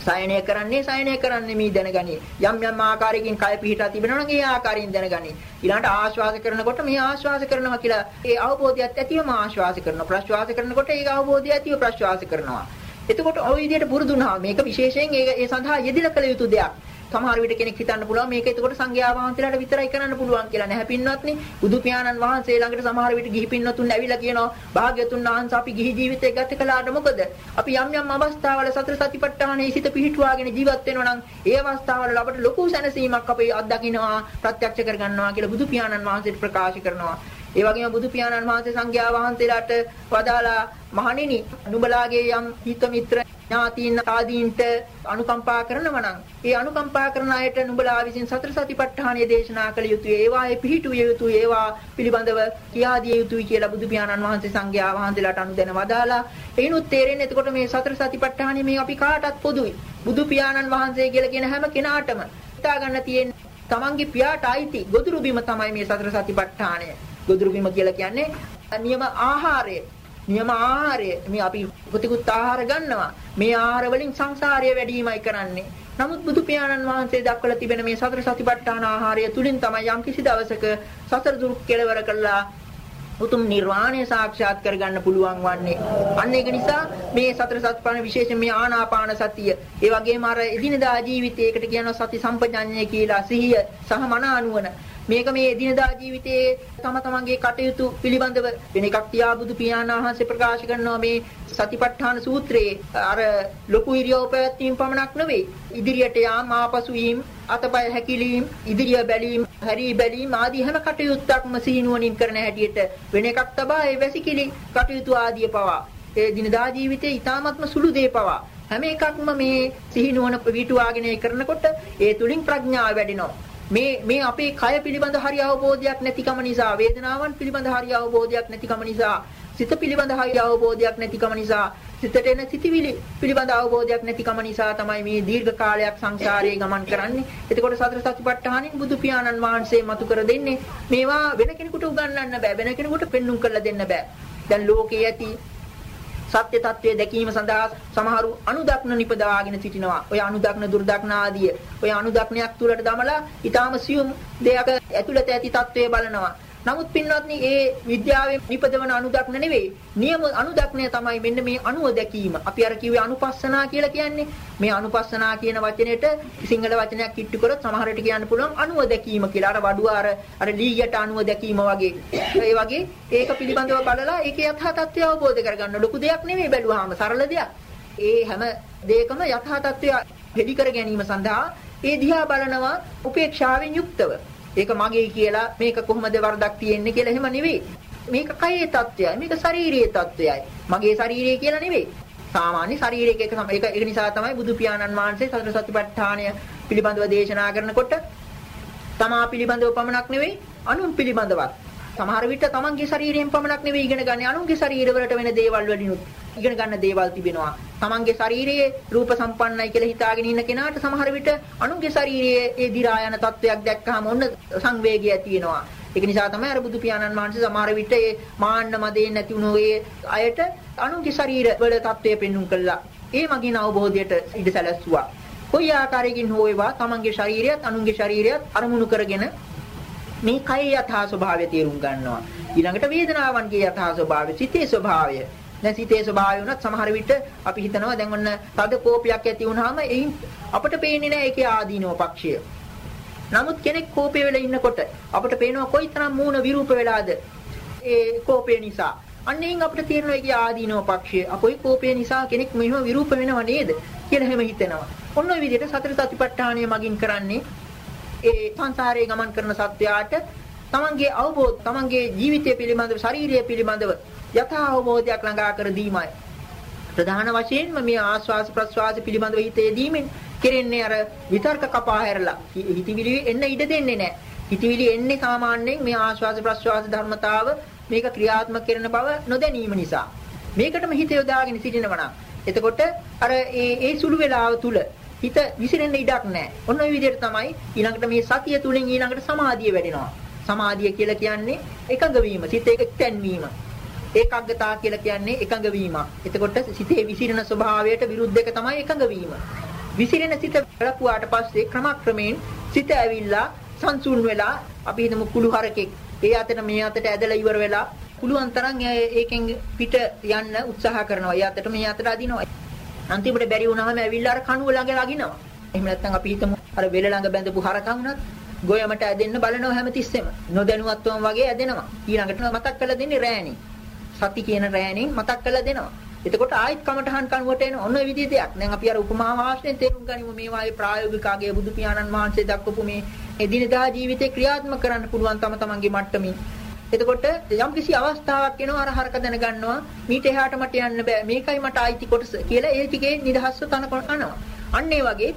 සයනය කරන්නේ සයනය කරන්නේ මේ දැනගනි. යම් යම් ආකාරයකින් කය පිහිටා තිබෙනවා නම් ඒ ආකාරයෙන් දැනගනි. ඊළඟට ආශ්වාස කරනකොට මේ ආශ්වාස කරනවා කියලා ඒ අවබෝධයත් ඇතිවම ආශ්වාස කරනවා. ප්‍රශ්වාස කරනකොට ඒ අවබෝධය ඇතිව ප්‍රශ්වාස කරනවා. එතකොට ওই විදිහට පුරුදු වුණා මේක විශේෂයෙන් ඒ ඒ සඳහා යෙදිලා කළ යුතු දෙයක්. සමහර විට කෙනෙක් හිතන්න පුළුවන් මේක එතකොට සංඝයා වහන්සේලාට විතරයි කරන්න පුළුවන් කියලා නැහැ පින්වත්නි. බුදු පියාණන් වහන්සේ ළඟට සමහර විට ගිහි පින්වතුන් ඇවිල්ලා කියනවා භාග්‍යතුන් වහන්සේ අපි ගිහි ජීවිතය ගත කළාට මොකද? අපි යම් යම් අවස්ථාවල සතර සතිපට්ඨානයේ සිත පිහිටුවාගෙන ජීවත් වෙනවා නම් ඒ අවස්ථාවල අපට ලොකු සැනසීමක් අපි අත්දකින්නවා ප්‍රත්‍යක්ෂ කරගන්නවා කියලා බුදු පියාණන් වහන්සේ ප්‍රකාශ කරනවා. ඒ වගේම බුදු පියාණන් වහන්සේ සංඝයා වහන්සේලාට වදාලා මහණෙනි නුඹලාගේ යම් හිත මිත්‍ර ඥාතීන් ආදීන්ට අනුකම්පා කරනවා නම් ඒ අනුකම්පා කරන අයට නුඹලා විසින් සතර සතිපට්ඨානය දේශනා කළ යුතුයි. ඒවායේ පිහිටුවිය යුතුයි. ඒවා පිළිබඳව කියා දිය යුතුයි කියලා බුදු පියාණන් වහන්සේ සංඝයා වහන්සේලාට අනුදැන වදාලා එයිනුත් තේරෙන්නේ එතකොට මේ සතර සතිපට්ඨානය මේ අපි කාටත් පොදුයි. බුදු පියාණන් වහන්සේ කියලා කියන හැම කෙනාටම හිතා ගන්න තියෙන්නේ තමන්ගේ පියාට අයිති. ගොදුරු බිම තමයි මේ සතර සතිපට්ඨානය. ගොදුරු බිම කියලා කියන්නේ නියම ආහාරය. නියම ආහාරය. මේ අපි ප්‍රතිකුත් ආහාර ගන්නවා. මේ ආහාර වලින් සංසාරය වැඩිමයි කරන්නේ. නමුත් බුදු පියාණන් වහන්සේ දක්වලා තිබෙන මේ සතර සතිපට්ඨාන ආහාරය තුලින් තමයි යම් කිසි දවසක සතර දුක් කෙලවර කළා උතුම් නිර්වාණය සාක්ෂාත් කරගන්න පුළුවන් වන්නේ. අන්න ඒක නිසා මේ සතර සතිපට්ඨාන විශේෂයෙන් මේ ආනාපාන සතිය, ඒ වගේම අර එදිනදා ජීවිතයකට කියනවා සති සම්පජඤ්ඤය කියලා සිහිය සහ මන අනුවන මේක මේ එදිනදා ජීවිතයේ තම තමන්ගේ කටයුතු පිළිබඳව වෙන එකක් තියා බුදු පියාණන් වහන්සේ ප්‍රකාශ කරනවා මේ සතිපට්ඨාන සූත්‍රයේ. අර ලොකු ඉරියව් පැවැත්වීම පමණක් නෙවෙයි. ඉදිරියට යාම ආපසු වීම අතපය හැකිලීම ඉදිරිය බැලීම හැරී බැලීම ආදී හැම කටයුත්තක්ම සීනුවණින් කරන හැටියට වෙන එකක් තබා ඒ වැසිකිලි කටයුතු ආදී පවා. ඒ දිනදා ජීවිතයේ ඊ타ත්ම සුළු දේ පවා. හැම එකක්ම මේ සිහිනුවණ පිටුවාගෙන කරනකොට ඒ තුලින් ප්‍රඥාව වැඩෙනවා. මේ මේ අපේ කය පිළිබඳ හරි අවබෝධයක් නැතිකම නිසා වේදනාවන් පිළිබඳ හරි අවබෝධයක් නැතිකම නිසා සිත පිළිබඳ හරි අවබෝධයක් නැතිකම නිසා සිතට එන සිතිවිලි පිළිබඳ අවබෝධයක් නැතිකම නිසා තමයි මේ දීර්ඝ කාලයක් සංසාරයේ ගමන් කරන්නේ. එතකොට සතර සතිපට්ඨානින් බුදු පියාණන් වහන්සේ මතු කර දෙන්නේ මේවා වෙන කෙනෙකුට උගන්වන්න බෑ. වෙන කෙනෙකුට පෙන්눔 කරලා දෙන්න බෑ. දැන් ලෝකයේ ඇති සත්‍ය తත්වයේ දැකීම සඳහා සමහරු අනුදක්න නිපදවාගෙන සිටිනවා. ඔය අනුදක්න දුර්දක්න ආදිය. ඔය අනුදක්නයක් තුලට දමලා ඊටාම සියුම් දෙයක ඇතුළත ඇති తත්වයේ බලනවා. නමුත් පින්වත්නි ඒ විද්‍යාවේ නිපදවන අනුදක්න නෙවෙයි. නියම අනුදක්නය තමයි මෙන්න මේ අණුව දැකීම. අපි අර කිව්වේ අනුපස්සනා කියලා කියන්නේ. මේ අනුපස්සනා කියන වචනෙට සිංහල වචනයක් කිට්ටු කරොත් සමහරට කියන්න පුළුවන් අණුව දැකීම කියලා. අර වඩුව අර අර ලීයට අණුව දැකීම වගේ. ඒ වගේ ඒක පිළිබඳව බලලා ඒකේ යථා තත්ත්වය අවබෝධ කරගන්න ලොකු දෙයක් නෙවෙයි බැලුවාම සරල දෙයක්. ඒ හැම දෙයකම යථා තත්ත්වය හෙලි කර ගැනීම සඳහා ඒ දිහා බලනවා උපේක්ෂාවෙන් යුක්තව. ඒක මගේ කියලා මේක කොහොමද වරදක් තියෙන්නේ කියලා එහෙම නෙවෙයි. මේක කයේ తত্ত্বයයි. මේක ශාරීරියේ తত্ত্বයයි. මගේ ශාරීරිය කියලා නෙවෙයි. සාමාන්‍ය ශරීරයක එක තමයි. ඒක ඒ නිසා තමයි බුදු පියාණන් වහන්සේ සතර සතිපට්ඨානය පිළිබඳව දේශනා කරනකොට තමා පිළිබඳව පමණක් නෙවෙයි අනුන් පිළිබඳවත් සමහර විට තමන්ගේ ශරීරයෙන් පමණක් නෙවෙයි ඉගෙන ගන්න අනුන්ගේ ශරීරවලට වෙන දේවල් වලිනුත් ඉගෙන ගන්න දේවල් තිබෙනවා. තමන්ගේ ශරීරයේ රූප සම්පන්නයි කියලා හිතාගෙන ඉන්න කෙනාට සමහර විට අනුන්ගේ ශරීරයේ ඒ දිරා යන තත්වයක් දැක්කහම ඔන්න සංවේගය ඇති වෙනවා. ඒක නිසා තමයි අර බුදු පියාණන් වහන්සේ සමහර විට ඒ මාන්න මදේ නැති වුණෝ ඒ අයට අනුන්ගේ ශරීර වල தත්වය පෙන්눔 කළා. ඒ මගින් අවබෝධයට ඉඩ සැලැස්සුවා. කොයි ආකාරයකින් හෝ ඒවා තමන්ගේ ශරීරයත් අනුන්ගේ ශරීරයත් අරමුණු කරගෙන මේ කයේ යථා ස්වභාවය තේරුම් ගන්නවා. ඊළඟට වේදනාවන්ගේ යථා ස්වභාවය, සිතේ ස්වභාවය. දැන් සිතේ ස්වභාවය උනත් සමහර විට අපි හිතනවා දැන් ඔන්න තද කෝපයක් ඇති වුනහම එයින් අපිට පේන්නේ නැහැ ඒකේ ආදීනව පක්ෂය. නමුත් කෙනෙක් කෝපය වෙලා ඉන්නකොට අපිට පේනවා කොයිතරම් මූණ විරූප වෙලාද ඒ කෝපය නිසා. අන්නේන් අපිට තේරෙනවා ඒකේ ආදීනව පක්ෂය. අපොයි කෝපය නිසා කෙනෙක් මෙහෙම විරූප වෙනව නේද කියලා හැම හිතෙනවා. ඔන්න ඔය විදිහට සතර සතිපට්ඨානය මගින් කරන්නේ ඒ සංසාරයේ ගමන් කරන සත්වයාට තමන්ගේ අවබෝධ තමන්ගේ ජීවිතය පිළිබඳව ශාරීරිය පිළිබඳව යථා අවබෝධයක් ළඟා කර දීමයි. ප්‍රධාන වශයෙන්ම මේ ආස්වාස ප්‍රස්වාස පිළිබඳව හිතේ දීමෙන් කෙරෙන්නේ අර විතර්ක කපා හැරලා. හිතවිලි එන්න ඉඩ දෙන්නේ නැහැ. හිතවිලි එන්නේ සාමාන්‍යයෙන් මේ ආස්වාස ප්‍රස්වාස ධර්මතාව මේක ක්‍රියාත්මක කරන බව නොදැනීම නිසා. මේකටම හිත යොදාගෙන සිටිනවා නම් එතකොට අර ඒ ඒ සුළු වේලාව තුල හිත විසිරෙන්න ඉඩක් නැහැ. ඔන්න ඔය විදිහට තමයි ඊළඟට මේ සතිය තුලින් ඊළඟට සමාධිය වැඩෙනවා. සමාධිය කියලා කියන්නේ එකඟ වීම, සිත එක්තැන් වීම. ඒකාග්‍රතාව කියලා කියන්නේ එකඟ වීම. එතකොට සිතේ විසිරෙන ස්වභාවයට විරුද්ධ එක තමයි එකඟ වීම. විසිරෙන සිත බලපුවාට පස්සේ ක්‍රමක්‍රමයෙන් සිත ඇවිල්ලා සංසුන් වෙලා අපි හිතමු කුළු හරකෙක් ඒ අතට මේ අතට ඇදලා ඉවර වෙලා පුළුවන් තරම් ඒකෙන් පිට යන්න උත්සාහ කරනවා. ඒ අතට මේ අතට අදිනවා. අන්තිමට බැරි වුණාම ඇවිල්ලා අර කණුව ළඟ ලගිනවා. එහෙම නැත්නම් අපි හිතමු අර වෙල ළඟ බැඳපු හරකා වුණත් ගොයමට ඇදෙන්න බලනවා හැමතිස්සෙම. නොදැනුවත්වම වගේ ඇදෙනවා. ඊළඟට මතක් කරලා දෙන්නේ රෑණි. සති කියන රෑණින් මතක් කරලා දෙනවා. එතකොට ආයිත් කමඨහන් කනුවට එන ඔන්න ඔය විදිහේ දෙයක්. දැන් අපි අර උපමා වාස්තෙන් තේරුම් ගනිමු මේ වායේ ප්‍රායෝගිකගේ බුදු පියාණන් වහන්සේ දක්වපු මේ එදිනදා ජීවිතේ ක්‍රියාත්මක කරන්න පුළුවන් තම තමන්ගේ මට්ටමින්. එතකොට යම්කිසි අවස්ථාවක් එනවා අර හරක දැනගන්නවා මීට එහාට මට යන්න බෑ මේකයි මට ආйти කොටස කියලා ඒ ටිකේ නිදහස්ව තනකොන අනවා. අන්න ඒ වගේ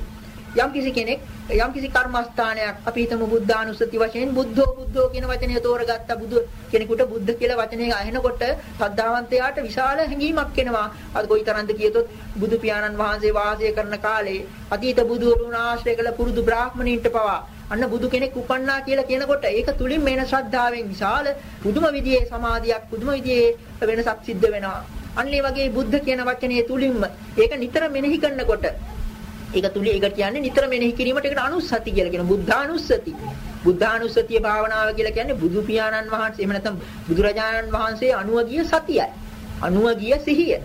යම්කිසි කෙනෙක් යම්කිසි කර්මස්ථානයක් අපි හිතමු බුද්ධානුස්සති වශයෙන් බුද්ධෝ බුද්ධෝ කියන වචනය තෝරගත්ත බුදු කෙනෙකුට බුද්ධ කියලා වචනය අහනකොට සද්ධාවන්තයාට විශාල හැඟීමක් එනවා. අද කොයිතරම්ද කියතොත් බුදු පියාණන් වහන්සේ වාසය කරන කාලේ අතීත බුදුරුණ ආශ්‍රය කළ පුරුදු බ්‍රාහ්මණීන්ට පවා අන්න බුදු කෙනෙක් උපන්නා කියලා කියනකොට ඒක තුලින් මේන ශ්‍රද්ධාවෙන් විශාල පුදුම විදිහේ සමාධියක් පුදුම විදිහේ වෙනසක් සිද්ධ වෙනවා. අන්න ඒ වගේ බුද්ධ කියන වචනේ තුලින්ම ඒක නිතර මෙනෙහි කරනකොට ඒක තුලින් ඒක කියන්නේ නිතර මෙනෙහි කිරීමට ඒකට අනුස්සති කියලා කියන බුද්ධානුස්සති. බුද්ධානුස්සතිය භාවනාව කියලා කියන්නේ බුදු පියාණන් වහන්සේ එහෙම නැත්නම් බුදුරජාණන් වහන්සේ අනුව ගිය සතියයි. අනුව ගිය සිහිය.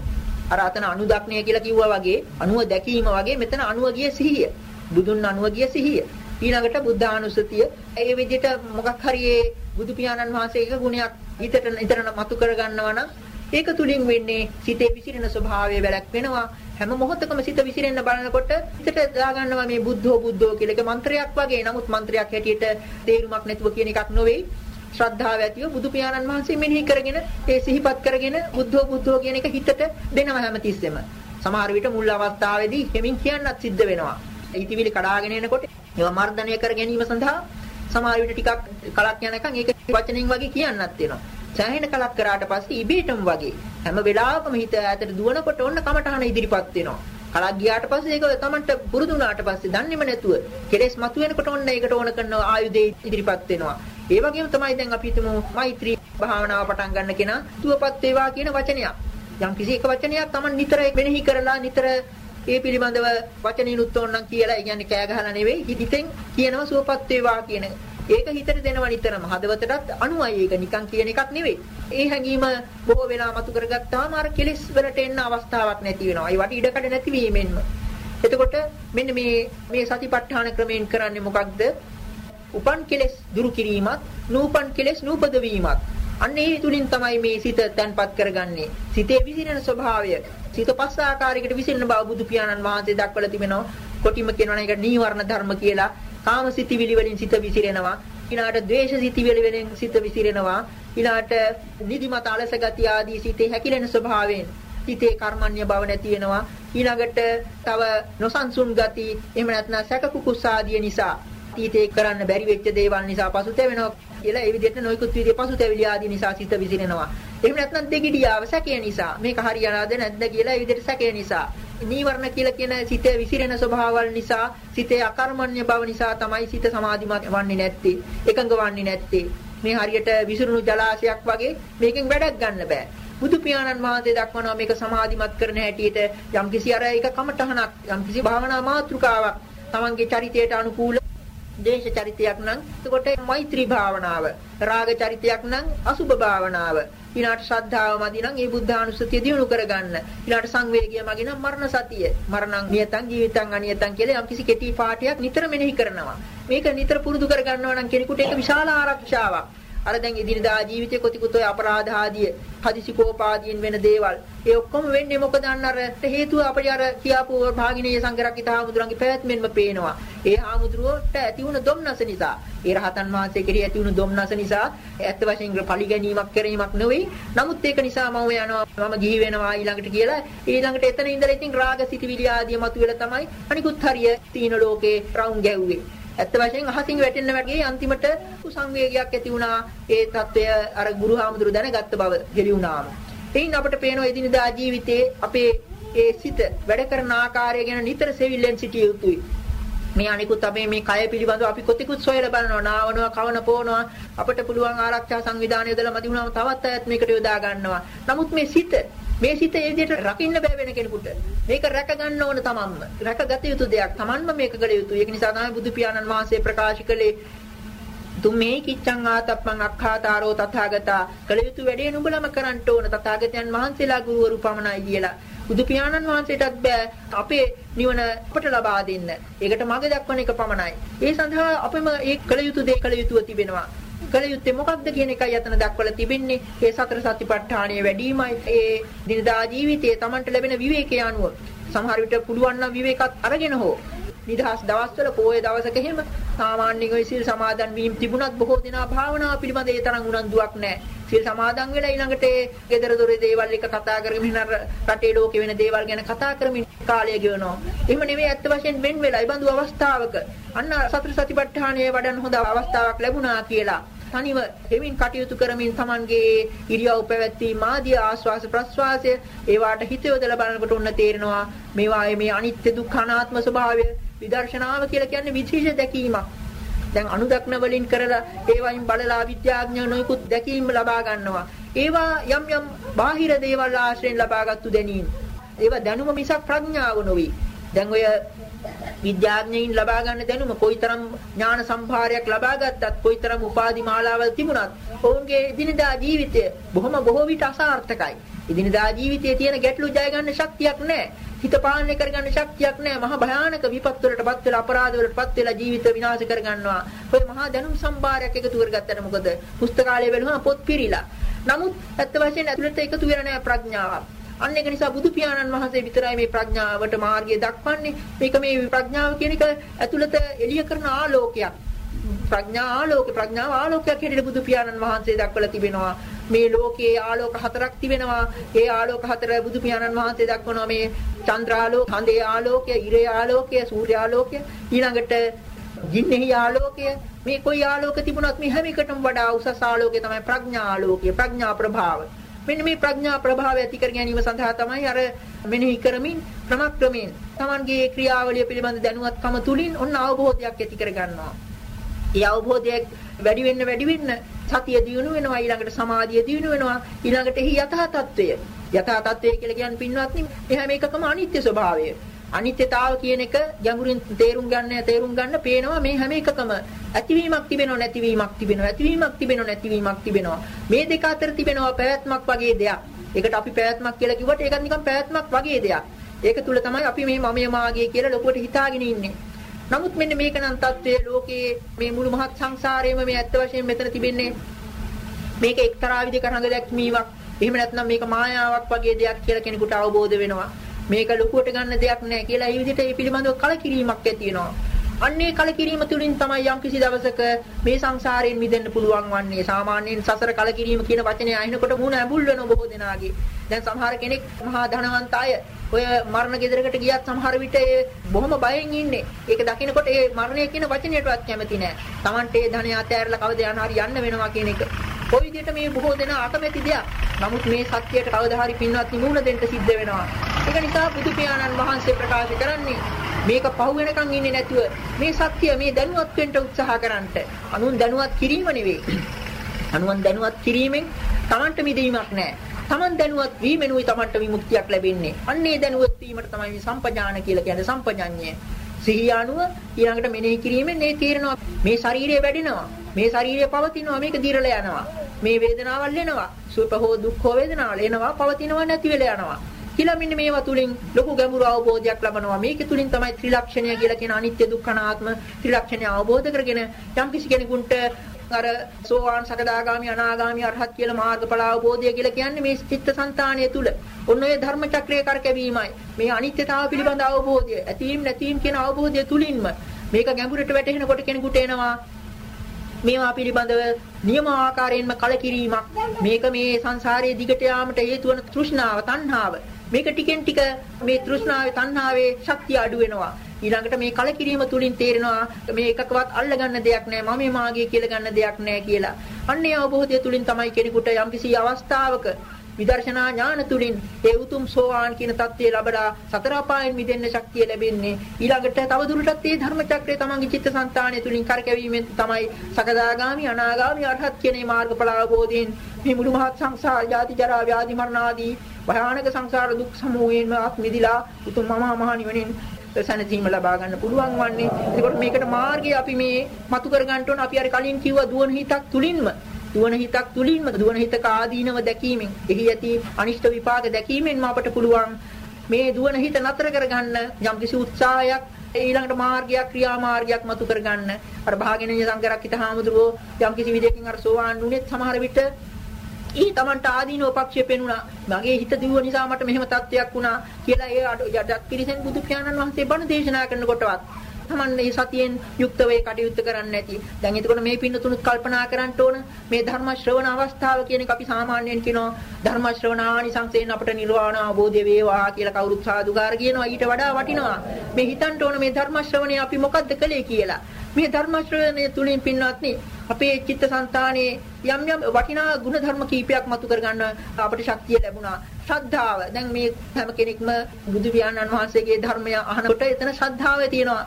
අර අතන අනුදක්ණය කියලා කිව්වා වගේ අනුව දැකීම වගේ මෙතන අනුව ගිය සිහිය. බුදුන් අනුව ගිය සිහිය. ඊළඟට බුද්ධානුස්සතිය. ඒ විදිහට මොකක් හරි ඒ බුදු පියාණන් වහන්සේගේ ගුණයක් හිතට නිතරම මතු කරගන්නවා නම් ඒක තුලින් වෙන්නේ සිතේ විසිරෙන ස්වභාවය වැළැක් වෙනවා. හැම මොහොතකම සිත විසිරෙන්න බලනකොට හිතට දාගන්නවා මේ බුද්ධෝ බුද්ධෝ කියලා. එක මන්ත්‍රයක් වගේ. නමුත් මන්ත්‍රයක් හැටියට තේරුමක් නැතුව කියන එකක් නෙවෙයි ශ්‍රද්ධාව ඇතිව බුදු පියාණන් වහන්සේ මෙනෙහි කරගෙන ඒ සිහිපත් කරගෙන බුද්ධෝ බුද්ධෝ කියන එක හිතට දෙනවා හැමතිස්සෙම. සමහර විට මුල් අවස්ථාවේදී හිමින් කියන්නත් සිද්ධ වෙනවා. ඉතිවිලි කඩාගෙන එනකොට ඒවා මර්ධනය කර ගැනීම සඳහා සමහර විට ටිකක් කලක් යනකම් ඒක වචනෙන් වගේ කියන්නත් වෙනවා. සෑහෙන කලක් කරාට පස්සේ ඉබේටම වගේ හැම වෙලාවකම හිත ඈතට දුවනකොට ඔන්න කමටහන ඉදිරිපත් වෙනවා. කලක් ගියාට පස්සේ ඒක තමන්ට පුරුදු වුණාට පස්සේ දන්නේම නැතුව කෙලෙස් මතුවෙනකොට ඔන්න ඒකට ඕන කරන ආයුධේ ඉදිරිපත් වෙනවා. ඒ වගේම තමයි දැන් අපි හිතමු මෛත්‍රී භාවනාව පටන් ගන්න කෙනා තුවපත් වේවා කියන වචනයක්. යම් කිසි එක වචනයක් තමන් නිතර මෙනෙහි කරලා නිතර ඒ පිළිබඳව වචනිනුත් ඕනනම් කියලා ඒ කියන්නේ කෑ ගහලා නෙවෙයි හිතෙන් කියනවා සුවපත් වේවා කියන ඒක හිතට දෙනව නිතරම හදවතටත් අනුවයි ඒක නිකන් කියන එකක් නෙවෙයි. ඒ හැඟීම බොහෝ වෙලා මතු කරගත්තාම අර කෙලිස් වලට එන්න අවස්ථාවක් නැති වෙනවා. ඒ වට ඉඩකඩ නැති වීමෙන්ම. එතකොට මෙන්න මේ මේ සතිපට්ඨාන ක්‍රමයෙන් කරන්නේ මොකක්ද? උපන් කෙලෙස් දුරු කිරීමත්, නූපන් කෙලෙස් නූපද වීමත්. අන්න ඒ තුලින් තමයි මේ සිත තැන්පත් කරගන්නේ. සිතේ විසිරෙන ස්වභාවය සිත පස් ආකාරයකට විසිරෙන බව බුදු පියාණන් වහන්සේ දක්වලා තිබෙනවා. කොටිම කියනවා නම් ඒක නීවරණ ධර්ම කියලා. කාම සිතිවිලි වලින් සිත විසිරෙනවා. ඊළාට ද්වේෂ සිතිවිලි වලින් සිත විසිරෙනවා. ඊළාට නිදිමත අලස ගතිය ආදී සිතේ හැකිලෙන ස්වභාවයෙන් සිතේ කර්මන්‍ය බව නැති වෙනවා. ඊළඟට තව නොසන්සුන් ගති එහෙම නැත්නම් සැක කුකුස් ආදී නිසා අතීතේ කරන්න බැරි වෙච්ච දේවල් නිසා පසුතැවෙනවා කියලා ඒ විදිහට නොයිකුත් විදිහේ පසුතැවිලි ආදී නිසා සිත විසිරෙනවා. එහෙම නැත්නම් දෙගිඩියාව සැකය නිසා. මේක හරියනවද නැද්ද කියලා ඒ විදිහට සැකය නිසා. නීවරණ කියලා කියන සිතේ විසිරෙන ස්වභාවවල නිසා සිතේ අකර්මණ්‍ය බව නිසා තමයි සිත සමාධිමත් වන්නේ නැත්තේ එකඟ වන්නේ නැත්තේ. මේ හරියට විසිරුණු ජලාශයක් වගේ මේකෙන් වැඩක් ගන්න බෑ. බුදු පියාණන් වහන්සේ දක්වනවා මේක සමාධිමත් කරන හැටියට යම්කිසි අර එක කමඨහනක් යම්කිසි භාවනා මාත්‍රිකාවක් තමන්ගේ චරිතයට අනුකූල දේශ චරිතයක් නම් එතකොට මෛත්‍රී භාවනාව රාග චරිතයක් නම් අසුභ භාවනාව. ඊළාට ශ්‍රද්ධාව මදි නම් ඒ බුද්ධානුස්සතිය දිනු කරගන්න. ඊළාට සංවේගය මගින් නම් මරණ සතිය. මරණං නියතං ජීවිතං අනියතං කියලා යම්කිසි කෙටි පාඩයක් නිතර මෙනෙහි කරනවා. මේක නිතර පුරුදු කරගන්නවා නම් කෙනෙකුට ඒක විශාල ආරක්ෂාවක්. අර දැන් ඉදිරියදා ජීවිතේ කොතිකුත් ඔය අපරාධ ආදී හදිසි කෝපාදීන් වෙන දේවල් ඒ ඔක්කොම වෙන්නේ මොකද අන්න අර හේතුව අපේ අර කියාපු භාගිනීය සංගරක්කිත හාමුදුරන්ගේ පැවැත්මෙන්ම පේනවා. ඒ හාමුදුරුවෝට ඇති වුණ දුම්නස නිසා, ඒ රහතන් වහන්සේ කෙරෙහි ඇති වුණ දුම්නස නිසා ඇත්ත වශයෙන්ම පරිගැනීමක් කිරීමක් නෙවෙයි. නමුත් ඒක නිසා මම යනවා මම ගිහි වෙනවා ඊළඟට කියලා ඊළඟට එතන ඉඳලා ඉතින් රාග සිටිවිලි ආදී මතුවෙලා තමයි අනිකුත් හරිය තීන ලෝකේ රවුම් ගැව්වේ. ඇත්ත වශයෙන් අහසින් වැටෙන්න වගේ අන්තිමට සංවේගයක් ඇති වුණා. ඒ తত্ত্বය අර ගුරු හාමුදුරු දැනගත්ත බව හෙළි වුණාම. එයින් අපට පේනවා එදිනදා ජීවිතයේ අපේ ඒ සිත වැඩ කරන ආකාරය ගැන නිතර සෙවිල්ලෙන් සිටිය යුතුයි. මේ අනිකුත් අපේ මේ කය පිළිබඳව අපි කොතිකුත් සොයලා බලනවා නාවනවා කවන පොවනවා අපිට පුළුවන් ආරක්ෂා සංවිධානය යොදලා මදි වුණාම තවත් අයත් මේකට යොදා ගන්නවා. නමුත් මේ සිත මේ සිත ඒ විදිහට රකින්න බෑ වෙන කෙනෙකුට. මේක රැක ගන්න ඕන තමන්ම. රැකගත යුතු දෙයක්. තමන්ම මේක කළ යුතුයි. ඒක නිසා තමයි බුදු පියාණන් වහන්සේ ප්‍රකාශ කළේ තුමේ කිච්ඡං ආතප්පං අක්ඛාතාරෝ තථාගතා කළ යුතු වැඩේ නුඹලම කරන්න ඕන තථාගතයන් වහන්සේලා ගුරුවරු පමණයි කියලා. බුදු පියාණන් වහන්සේටත් බෑ අපේ නිවන අපට ලබා දෙන්න. ඒකට මඟ දක්වන එක පමණයි. ඒ සඳහා අපෙම ඒ කළ යුතු දේ කළ යුතුව තිබෙනවා. කළ යුත්තේ මොකක්ද කියන එකයි අතන දක්වලා තිබෙන්නේ. ඒ සතර සතිපට්ඨානය වැඩිමයි. ඒ දිනදා ජීවිතයේ Tamanට ලැබෙන විවේකයේ අනුව සමහර විට පුළුවන් නම් විවේකත් අරගෙන හෝ නිදහස් දවස්වල පොයේ දවසක එහෙම සාමාන්‍යයෙන් ඔය සිල් සමාදන් වීම තිබුණත් බොහෝ දෙනා භාවනාව පිළිබඳ ඒ තරම් උනන්දුවක් නැහැ. සිල් සමාදන් වෙලා ඊළඟට ඒ gedara dore දේවල් එක කතා කරමින් අර රටේ ලෝකේ වෙන දේවල් ගැන කතා කරමින් කාලය ගෙවනවා. එහෙම නෙවෙයි ඇත්ත වශයෙන් වෙන් වෙලා ඊබඳු අවස්ථාවක අන්න සතර සතිපට්ඨානයේ වඩන හොඳ අවස්ථාවක් ලැබුණා කියලා තනිව හෙමින් කටයුතු කරමින් Tamanගේ ඉරියව් පැවැත්වීම ආදී ආස්වාස ප්‍රස්වාසය ඒවාට හිත යොදලා බලනකොට උන්න තේරෙනවා මේවායේ මේ අනිත්‍ය දුක්ඛ අනාත්ම ස්වභාවය විදර්ශනාව කියලා කියන්නේ විශේෂ දැකීමක්. දැන් අනුදක්න වලින් කරලා ඒවයින් බලලා විද්‍යාඥයෝ නොයෙකුත් දැකීම් ලබා ගන්නවා. ඒවා යම් යම් බාහිර දේවල් ආශ්‍රයෙන් ලබාගත්තු දැනීම්. ඒවා දැනුම මිසක් ප්‍රඥාව නොවේ. දැන් ඔය විද්‍යාඥයින් ලබා ගන්න දැනුම කොයිතරම් ඥාන සම්භාරයක් ලබා ගත්තත් කොයිතරම් උපාධි මාලාවල් තිබුණත් ඔවුන්ගේ දිනදා ජීවිතය බොහොම බොහෝ විට අසාර්ථකයි. ඉදිනදා ජීවිතයේ තියෙන ගැටලු ජය ගන්න ශක්තියක් නැහැ. හිත පාලනය කරගන්න ශක්තියක් නැහැ. මහා භයානක විපත් වලටපත් වෙලා අපරාධ වලටපත් වෙලා ජීවිත විනාශ කරගන්නවා. ඔය මහා දැනුම් සම්භාරයක් එකතු කරගත්තට මොකද? පුස්තකාලය බැලුවම පොත් පිරීලා. නමුත් ඇත්ත වශයෙන්ම ඇතුළත එකතු වෙලා නැහැ ප්‍රඥාවක්. අන්න ඒක නිසා බුදු පියාණන් වහන්සේ විතරයි මේ ප්‍රඥාවට මාර්ගය දක්වන්නේ. මේක මේ ප්‍රඥාව කියන එක ඇතුළත එළිය කරන ආලෝකයක්. ප්‍රඥා ආලෝක ප්‍රඥාව ආලෝකයක් හැටියට බුදු පියාණන් වහන්සේ දක්වලා තිබෙනවා. මේ ලෝකයේ ආලෝක හතරක් තිබෙනවා. ඒ ආලෝක හතර බුදු පියාණන් වහන්සේ දක්වනවා මේ චන්ද්‍රාලෝක, හඳේ ආලෝකය, ඉරේ ආලෝකය, සූර්යාලෝකය, ඊළඟට ජින්නෙහි ආලෝකය මේ කොයි ආලෝක තිබුණත් මේ හැම එකටම වඩා උසස් ආලෝකය තමයි ප්‍රඥා ආලෝකය, ප්‍රඥා ප්‍රභාවය. මෙන්න මේ ප්‍රඥා ප්‍රභාවය ඇති කර ගැනීම සඳහා තමයි අර මෙනෙහි කරමින් ක්‍රමක්‍රමයෙන් Tamanගේ ක්‍රියාවලිය පිළිබඳ දැනුවත්කම තුලින් ඔන්න අවබෝධයක් ඇති කර ගන්නවා. ඒ අවබෝධය වැඩි වෙන්න වැඩි වෙන්න සතිය දියුණු වෙනවා ඊළඟට සමාධිය දියුණු වෙනවා ඊළඟට එහි යථා තත්වය යථා තත්වය කියලා කියන්නේ පින්වත්නි එහා මේකකම අනිත්‍ය ස්වභාවය අනිත්‍යතාව කියන එක ගැඹුරින් තේරුම් ගන්න තේරුම් ගන්න පේනවා මේ හැම එකකම. ඇතිවීමක් තිබෙනව නැතිවීමක් තිබෙනව. ඇතිවීමක් තිබෙනව නැතිවීමක් තිබෙනවා. මේ දෙක අතර තිබෙනවා පැවැත්මක් වගේ දෙයක්. ඒකට අපි පැවැත්මක් කියලා කිව්වට ඒකත් නිකන් පැවැත්මක් වගේ දෙයක්. ඒක තුල තමයි අපි මේ මමයේ මාගේ කියලා ලොකුවට හිතාගෙන ඉන්නේ. නමුත් මෙන්න මේක නම් தත්ත්වයේ ලෝකයේ මේ මුළු මහත් සංසාරයේම මේ ඇත්ත වශයෙන් මෙතන තිබෙන්නේ. මේක එක්තරා විදිහක රඟ දැක්වීමක් එහෙම නැත්නම් මේක මායාවක් වගේ දෙයක් කියලා කෙනෙකුට අවබෝධ වෙනවා. මේක ලොකුවට ගන්න දෙයක් නෑ කියලා ඒ විදිහට ඒ පිළිබඳව කලකිරීමක් ඇති වෙනවා. අන්නේ කලකිරීම තුලින් තමයි යම් කිසි දවසක මේ සංසාරයෙන් මිදෙන්න පුළුවන් වන්නේ. සාමාන්‍යයෙන් සසර කලකිරීම කියන වචනේ අහිනකොට මුණ ඇඹුල් වෙන බොහෝ දෙනාගේ. දැන් සමහර කෙනෙක් මහා ධනවන්ත අය ඔය මරණ ගෙදරකට ගියත් සමහර විට ඒ බොහොම බයෙන් ඉන්නේ. ඒක දකිනකොට ඒ මරණය කියන වචනයටවත් කැමති නෑ. Tamante ඒ ධනය අතෑරලා කවද යන හරි යන්න වෙනවා කියන එක. කොයි විදිහට මේ බොහෝ දෙනා අකමැති දෙයක්. නමුත් මේ සත්‍යයට කවදා හරි පින්වත් නිමුණ දෙන්න සිද්ධ වෙනවා. ඒක නිසා බුදු පියාණන් වහන්සේ ප්‍රකාශ කරන්නේ මේක පහු වෙනකන් ඉන්නේ නැතුව මේ සත්‍ය මේ දැනුවත් වෙන්න උත්සාහ කරන්නට. අනුන් දැනුවත් කිරීම නෙවෙයි. අනුන් දැනුවත් කිරීමෙන් Tamanට මිදීමක් නැහැ. Taman දැනුවත් වීමෙනුයි Tamanට විමුක්තියක් ලැබෙන්නේ. අන්නේ දැනුවත් වීමට තමයි මේ සම්පජාන කියලා කියන්නේ සම්පජඤ්ඤය. සිහිය අනුව ඊළඟට මෙනෙහි කිරීමෙන් මේ තීරණවා මේ ශරීරය වැඩෙනවා. මේ ශරීරය පවතිනවා මේක දිරලා යනවා. මේ වේදනාවල් එනවා. සුඛ හෝ දුක්ඛ වේදනාවල් එනවා පවතිනවා නැති වෙලා යනවා. කියලා මෙන්න මේවා තුලින් ලොකු ගැඹුරු අවබෝධයක් ලබනවා. මේක තුලින් තමයි ත්‍රිලක්ෂණය කියලා කියන අනිත්‍ය දුක්ඛ අනාත්ම ත්‍රිලක්ෂණය අවබෝධ කරගෙන යම් කිසි කෙනෙකුට අර සෝවාන් සකදාගාමි අනාගාමි අරහත් කියලා මාර්ගඵල අවබෝධය කියලා කියන්නේ මේ චිත්තසංතානය තුල. ඔන්න ඔය ධර්ම චක්‍රයේ කරකැවීමයි. මේ අනිත්‍යතාව පිළිබඳ අවබෝධය, ඇතීම් නැතීම් කියන අවබෝධය තුලින්ම මේක ගැඹුරට වැටෙනකොට කෙනෙකුට එනවා මේවා පිළිබඳව නියම ආකාරයෙන්ම කලකිරීමක් මේක මේ සංසාරයේ දිගට යාමට හේතු වන තෘෂ්ණාව තණ්හාව මේක ටිකෙන් ටික මේ තෘෂ්ණාවේ තණ්හාවේ ශක්තිය අඩු වෙනවා. ඊළඟට මේ කලකිරීම තුලින් තේරෙනවා මේ එකකවත් අල්ල ගන්න දෙයක් නැහැ මම මාගේ කියලා ගන්න දෙයක් නැහැ කියලා. අන්නේ අවබෝධය තුලින් තමයි කෙනෙකුට යම්කිසි අවස්ථාවක විදර්ශනා ඥාන තුලින් ඒ උතුම් සෝවාන් කියන தත්ත්වය ලැබලා සතර අපායන් මිදෙන්න ශක්තිය ලැබෙන්නේ. ඊළඟට තව දුරටත් මේ ධර්ම චක්‍රය තමන්ගේ චිත්තසංතානය තුලින් කරකැවීමෙන් තමයි සකදාගාමි අනාගාමි අරහත් කියන මේ මාර්ගඵල අවබෝධයෙන් මේ මුළු මහත් සංසාර ජාති ජරා ව්‍යාධි මරණ ආදී භයානක සංසාර දුක් සමූහයෙන්ම අත් මිදිලා උතුම් මහා මහා නිවනින් සැනසීම ලබා ගන්න පුළුවන් වන්නේ. ඒකට මේකට මාර්ගය අපි මේ මතු කර ගන්න ඕන. අපි අර කලින් කිව්වා දුවන හිතක් තුලින්ම. දුවන හිතක් තුලින්ම දුවන හිතක ආදීනව දැකීමෙන්. එහි ඇති අනිෂ්ට විපාක දැකීමෙන්ම අපට පුළුවන් මේ දුවන හිත නතර කරගන්න යම්කිසි උත්සාහයක් ඊළඟට මාර්ගයක් ක්‍රියා මාර්ගයක් මතු කරගන්න. අර භාගිනීය සංකරක්කිත හාමුදුරුවෝ යම්කිසි විදියකින් අර සෝවාන් වුණෙත් සමහර විට ඊ තමන්ට ආදීනෝ පක්ෂය පෙනුණා මගේ හිත දිවුව නිසා මට මෙහෙම තත්ත්වයක් වුණා කියලා ඒ යටත් පිරිසෙන් බුදු පියාණන් වහන්සේ බණ දේශනා කරනකොටවත් තමන් මේ සතියෙන් යුක්තව ඒ කටයුත්ත කරන්නේ නැති. දැන් එතකොට මේ පින්නතුණුත් කල්පනා කරන්න ඕන මේ ධර්ම ශ්‍රවණ අවස්ථාව කියන එක අපි සාමාන්‍යයෙන් කියනවා ධර්ම ශ්‍රවණ ආනිසංසයෙන් අපට නිර්වාණ අවබෝධය වේවා කියලා කවුරුත් සාදුකාර කියනවා. ඊට වඩා වටිනවා මේ හිතන්න ඕන මේ ධර්ම ශ්‍රවණය අපි මොකද්ද කළේ කියලා. මේ ධර්ම ශ්‍රවණය තුලින් පින්වත්නි අපේ චිත්තසංතානයේ යම් යම් වටිනා ගුණ ධර්ම කීපයක් මතු කරගන්න අපට ශක්තිය ලැබුණා. ශ්‍රද්ධාව. දැන් මේ හැම කෙනෙක්ම බුදු පියාණන් වහන්සේගේ ධර්මය අහනකොට එතන ශ්‍රද්ධාව තියෙනවා.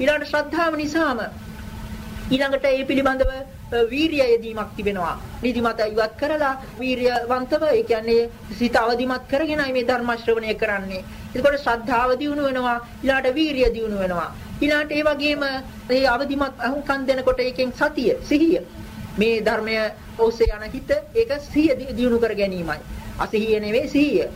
ඊළඟට ශ්‍රද්ධාව නිසාම ඊළඟට ඒ පිළිබඳව වීරිය යෙදීමක් තිබෙනවා. නිදිමත ඉවත් කරලා වීරියවන්තව ඒ කියන්නේ සිත අවදිමත් කරගෙනයි මේ ධර්ම ශ්‍රවණය කරන්නේ. එතකොට ශ්‍රද්ධාව දියුණු වෙනවා. ඊළාට වීරිය දියුණු වෙනවා. ඊළාට ඒ වගේම මේ අවදිමත් අහුම්කම් දෙනකොට ඒකෙන් සතිය, සිහිය මේ ධර්මය ඔස්සේ යන හිත ඒක සිහිය දියුණු කර ගැනීමයි. අසිහිය නෙවෙයි සිහිය.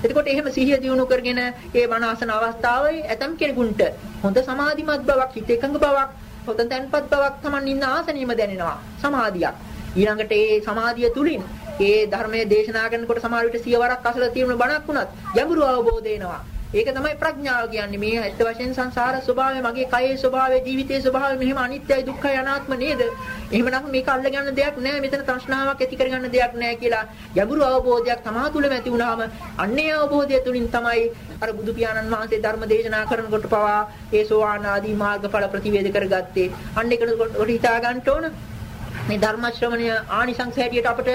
එතකොට එහෙම සිහිය දියුණු කරගෙන ඒ මනසන අවස්ථාවේ ඇතම් කෙනෙකුට හොඳ සමාධිමත් බවක්, හිත එකඟ බවක්, හොඳ තැන්පත් බවක් Taman ඉන්න ආසනීයම දැනෙනවා. සමාධියක්. ඊළඟට ඒ සමාධිය තුලින් ඒ ධර්මයේ දේශනා කරනකොට සමහර විට සියවරක් අසල තියෙන බණක් වුණත් ගැඹුරු අවබෝධ එනවා. ඒක තමයි ප්‍රඥාව කියන්නේ. මේ ඇත්ත වශයෙන් සංසාර ස්වභාවය, මගේ කයේ ස්වභාවය, ජීවිතයේ ස්වභාවය මෙහෙම අනිත්‍යයි, දුක්ඛයි, අනාත්ම නේද? එහෙමනම් මේක අල්ල ගන්න දෙයක් නැහැ. මෙතන තෘෂ්ණාවක් ඇති කරගන්න දෙයක් නැහැ කියලා ගැඹුරු අවබෝධයක් තමා තුළම ඇති වුණාම අන්නේ අවබෝධය තුලින් තමයි අර බුදු පියාණන් වහන්සේ ධර්ම දේශනා කරනකොට පවා ඒ සෝවාන් ආදී මාර්ගඵල ප්‍රතිවේද කරගත්තේ. අන්න ඒකට හිතා ගන්න ඕන. මේ ධර්ම ශ්‍රවණය ආනිසංස හැටියට අපිට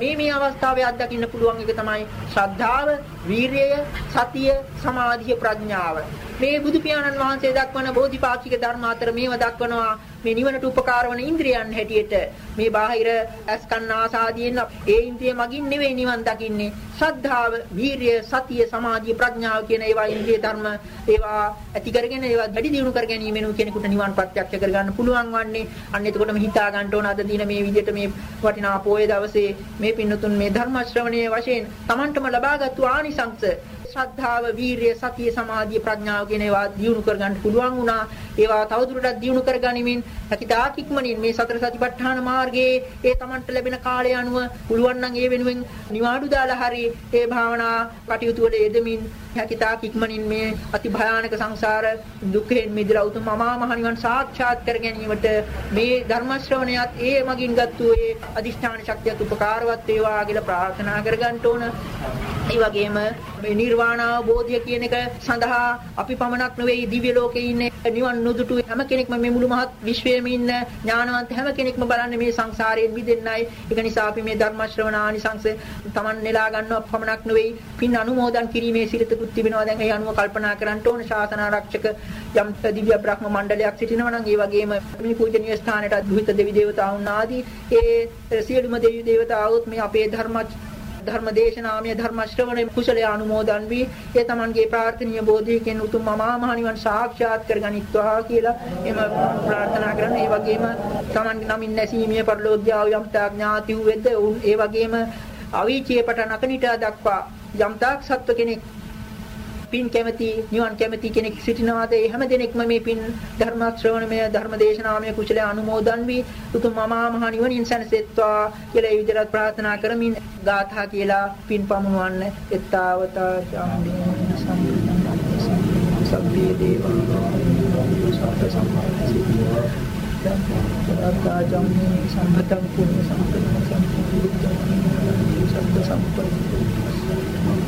මේ මේ අවස්ථාවේ අත්දකින්න පුළුවන් එක තමයි ශ්‍රද්ධාව, වීරිය, සතිය, සමාධිය, ප්‍රඥාව. මේ බුදු පියාණන් වහන්සේ දක්වන බෝධිපාක්ෂික ධර්ම අතර මේව දක්වනවා. මේ නිවනට උපකාර වන ඉන්ද්‍රියන් හැටියට මේ බාහිර අස්කන්න ආසාදීන් ඒ ඉන්ද්‍රිය මගින් නෙවෙයි නිවන් දකින්නේ. ශ්‍රද්ධාව වීරිය සතිය සමාධිය ප්‍රඥාව කියන ඒවා ඉන්ද්‍රිය ධර්ම ඒවා ඇති කරගෙන ඒවා වැඩි දියුණු කර ගැනීමෙන් කෙනෙකුට නිවන් ප්‍රත්‍යක්ෂ කරගන්න පුළුවන් වන්නේ. අන්න එතකොටම හිතා ගන්න ඕන අද දින මේ විදිහට මේ වටිනා පොයේ දවසේ මේ පින්නතුන් මේ ධර්ම ශ්‍රවණයේ වශයෙන් Tamanටම ලබාගත්තු ආනිසංස ශ්‍රද්ධාව, වීරිය, සතිය, සමාධිය, ප්‍රඥාව කියන ඒවා දියුණු කරගන්න පුළුවන් වුණා. ඒවා තවදුරටත් දියුණු කරගනිමින් හැකිතාක් ඉක්මනින් මේ සතර සතිපට්ඨාන මාර්ගයේ ඒ Tamanට ලැබෙන කාලය අනුව පුළුවන් නම් ඒ වෙනුවෙන් නිවාඩු දාලා හරි ඒ භාවනා කටයුතු වල යෙදමින් හැකිතාක් ඉක්මනින් මේ අති භයානක සංසාර දුකෙන් මිදලා උතුම් අමා මහ නිවන් සාක්ෂාත් කර ගැනීමට මේ ධර්ම ශ්‍රවණයත් ඒ මගින් ගත්තු ඒ අදිෂ්ඨාන ශක්තියත් උපකාරවත් වේවා කියලා ප්‍රාර්ථනා කරගන්න ඕන. ඒ වගේම මේ නිර්වාණ අවබෝධය කියන එක සඳහා අපි පමණක් නෙවෙයි දිව්‍ය ලෝකේ ඉන්නේ නිවන් නුදුටු හැම කෙනෙක්ම මේ මුළු මහත් විශ්වයේම ඉන්න ඥානවන්ත හැම කෙනෙක්ම බලන්නේ මේ සංසාරයෙන් මිදෙන්නයි. ඒක නිසා අපි මේ ධර්ම ශ්‍රවණ ආනිසංස Taman නෙලා ගන්නව පමණක් නෙවෙයි පින් අනුමෝදන් කිරීමේ සිරිතකුත් තිබෙනවා. දැන් ඒ අනුව කල්පනා කරන්න ඕන ශාසන ආරක්ෂක යම් දිව්‍ය බ්‍රහ්ම මණ්ඩලයක් සිටිනවා නම් ඒ වගේම මේ පූජනීය ස්ථානයට අද්භූත දෙවි දේවතාවුන් ආදී ඒ සියලුම දෙවි දේවතාවුත් මේ අපේ ධර්ම ධර්ම දේශනාමය ධර්ම ශ්‍රවණය කුසලයේ අනුමෝදන් වී ඒ තමන්ගේ ප්‍රාර්ථනීය බෝධියකින් උතුම් මමා මහ නිවන් සාක්ෂාත් කරගනිත්වා කියලා එම ප්‍රාර්ථනා කරන ඒ වගේම තමන්ගේ නමින් නැසීමේ පරිලෝක්‍යාව යම් තාක් ඥාති වූ වෙද්ද ඒ වගේම අවීචියේ පටන් අකනිටා දක්වා යම් තාක් සත්ව කෙනෙක් පින් කැමැති නිවන් කැමැති කෙනෙක් සිටිනවාද ඒ හැම දිනෙකම මේ පින් ධර්ම ශ්‍රවණමය ධර්ම දේශනාමය කුසලයේ අනුමෝදන් වී උතුම් මමා මහ නිවනින් සැනසෙත්වා කියලා ඒ විදිහට ප්‍රාර්ථනා කරමින් ගාථා කියලා පින් පමුණවන්න එත්තාවතා චම්දී සම්බේ දේවා සත්‍ය සම්මාන සත්තාජම්මේ සම්පතං පුඤ්ඤ සම්පතං සම්පූර්ණ සත්‍ය සම්පන්න තවදාගම්මේ සම්පතං පුඤ්ඤ සම්පතං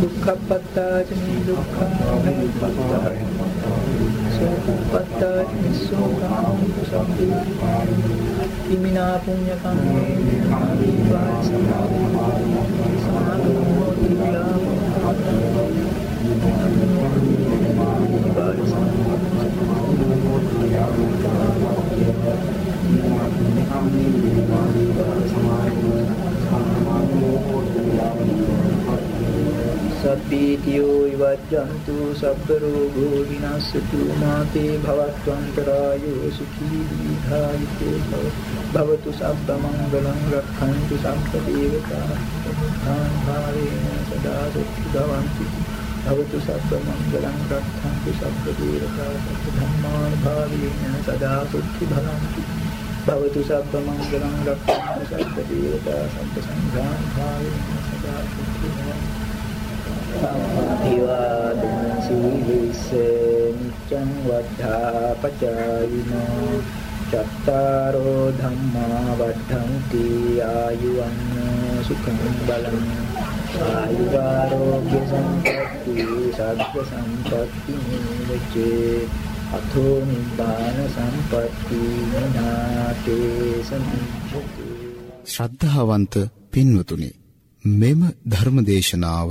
दुख पत्ताजनि दुःखानि पत्तानि शोकपत्ताजनि शोकानि इमिना पुण्यकामेन විවජ්ජන්තු සබ්බ රෝගෝ විනස්සතු මාතේ භවත්වන්තරායෝ සුඛී දීඝායුකෝ භවතු සබ්බ මංගලං රක්ඛන්තු සම්ප දේවතා තාං භාවේන සදා සුඛ භවන්ති. භවතු සබ්බ මංගලං රක්ඛන්තු සබ්බ දේවතා සබ්බ ධම්මාන භාවේන සදා සුඛ භවන්ති. භවතු සබ්බ මංගලං රක්ඛන්තු සබ්බ දේවතා සබ්බ සංඝාන් භාවේන සදා සුඛ භවන්ති අභිවාදන සීලිස නිච්ඡං වද්ධා පචායිනෝ චත්තාරෝ ධම්මා වද්ධන්ති ආයුවන්නෝ සුඛං බලං ආයුවාරෝග්‍ය සම්පatti සග්ග සම්පatti නිවචේ අතෝ නිබ්බාන සම්පatti නාතේ සම්පති ශ්‍රද්ධාවන්ත පින්වතුනි මෙම ධර්මදේශනාව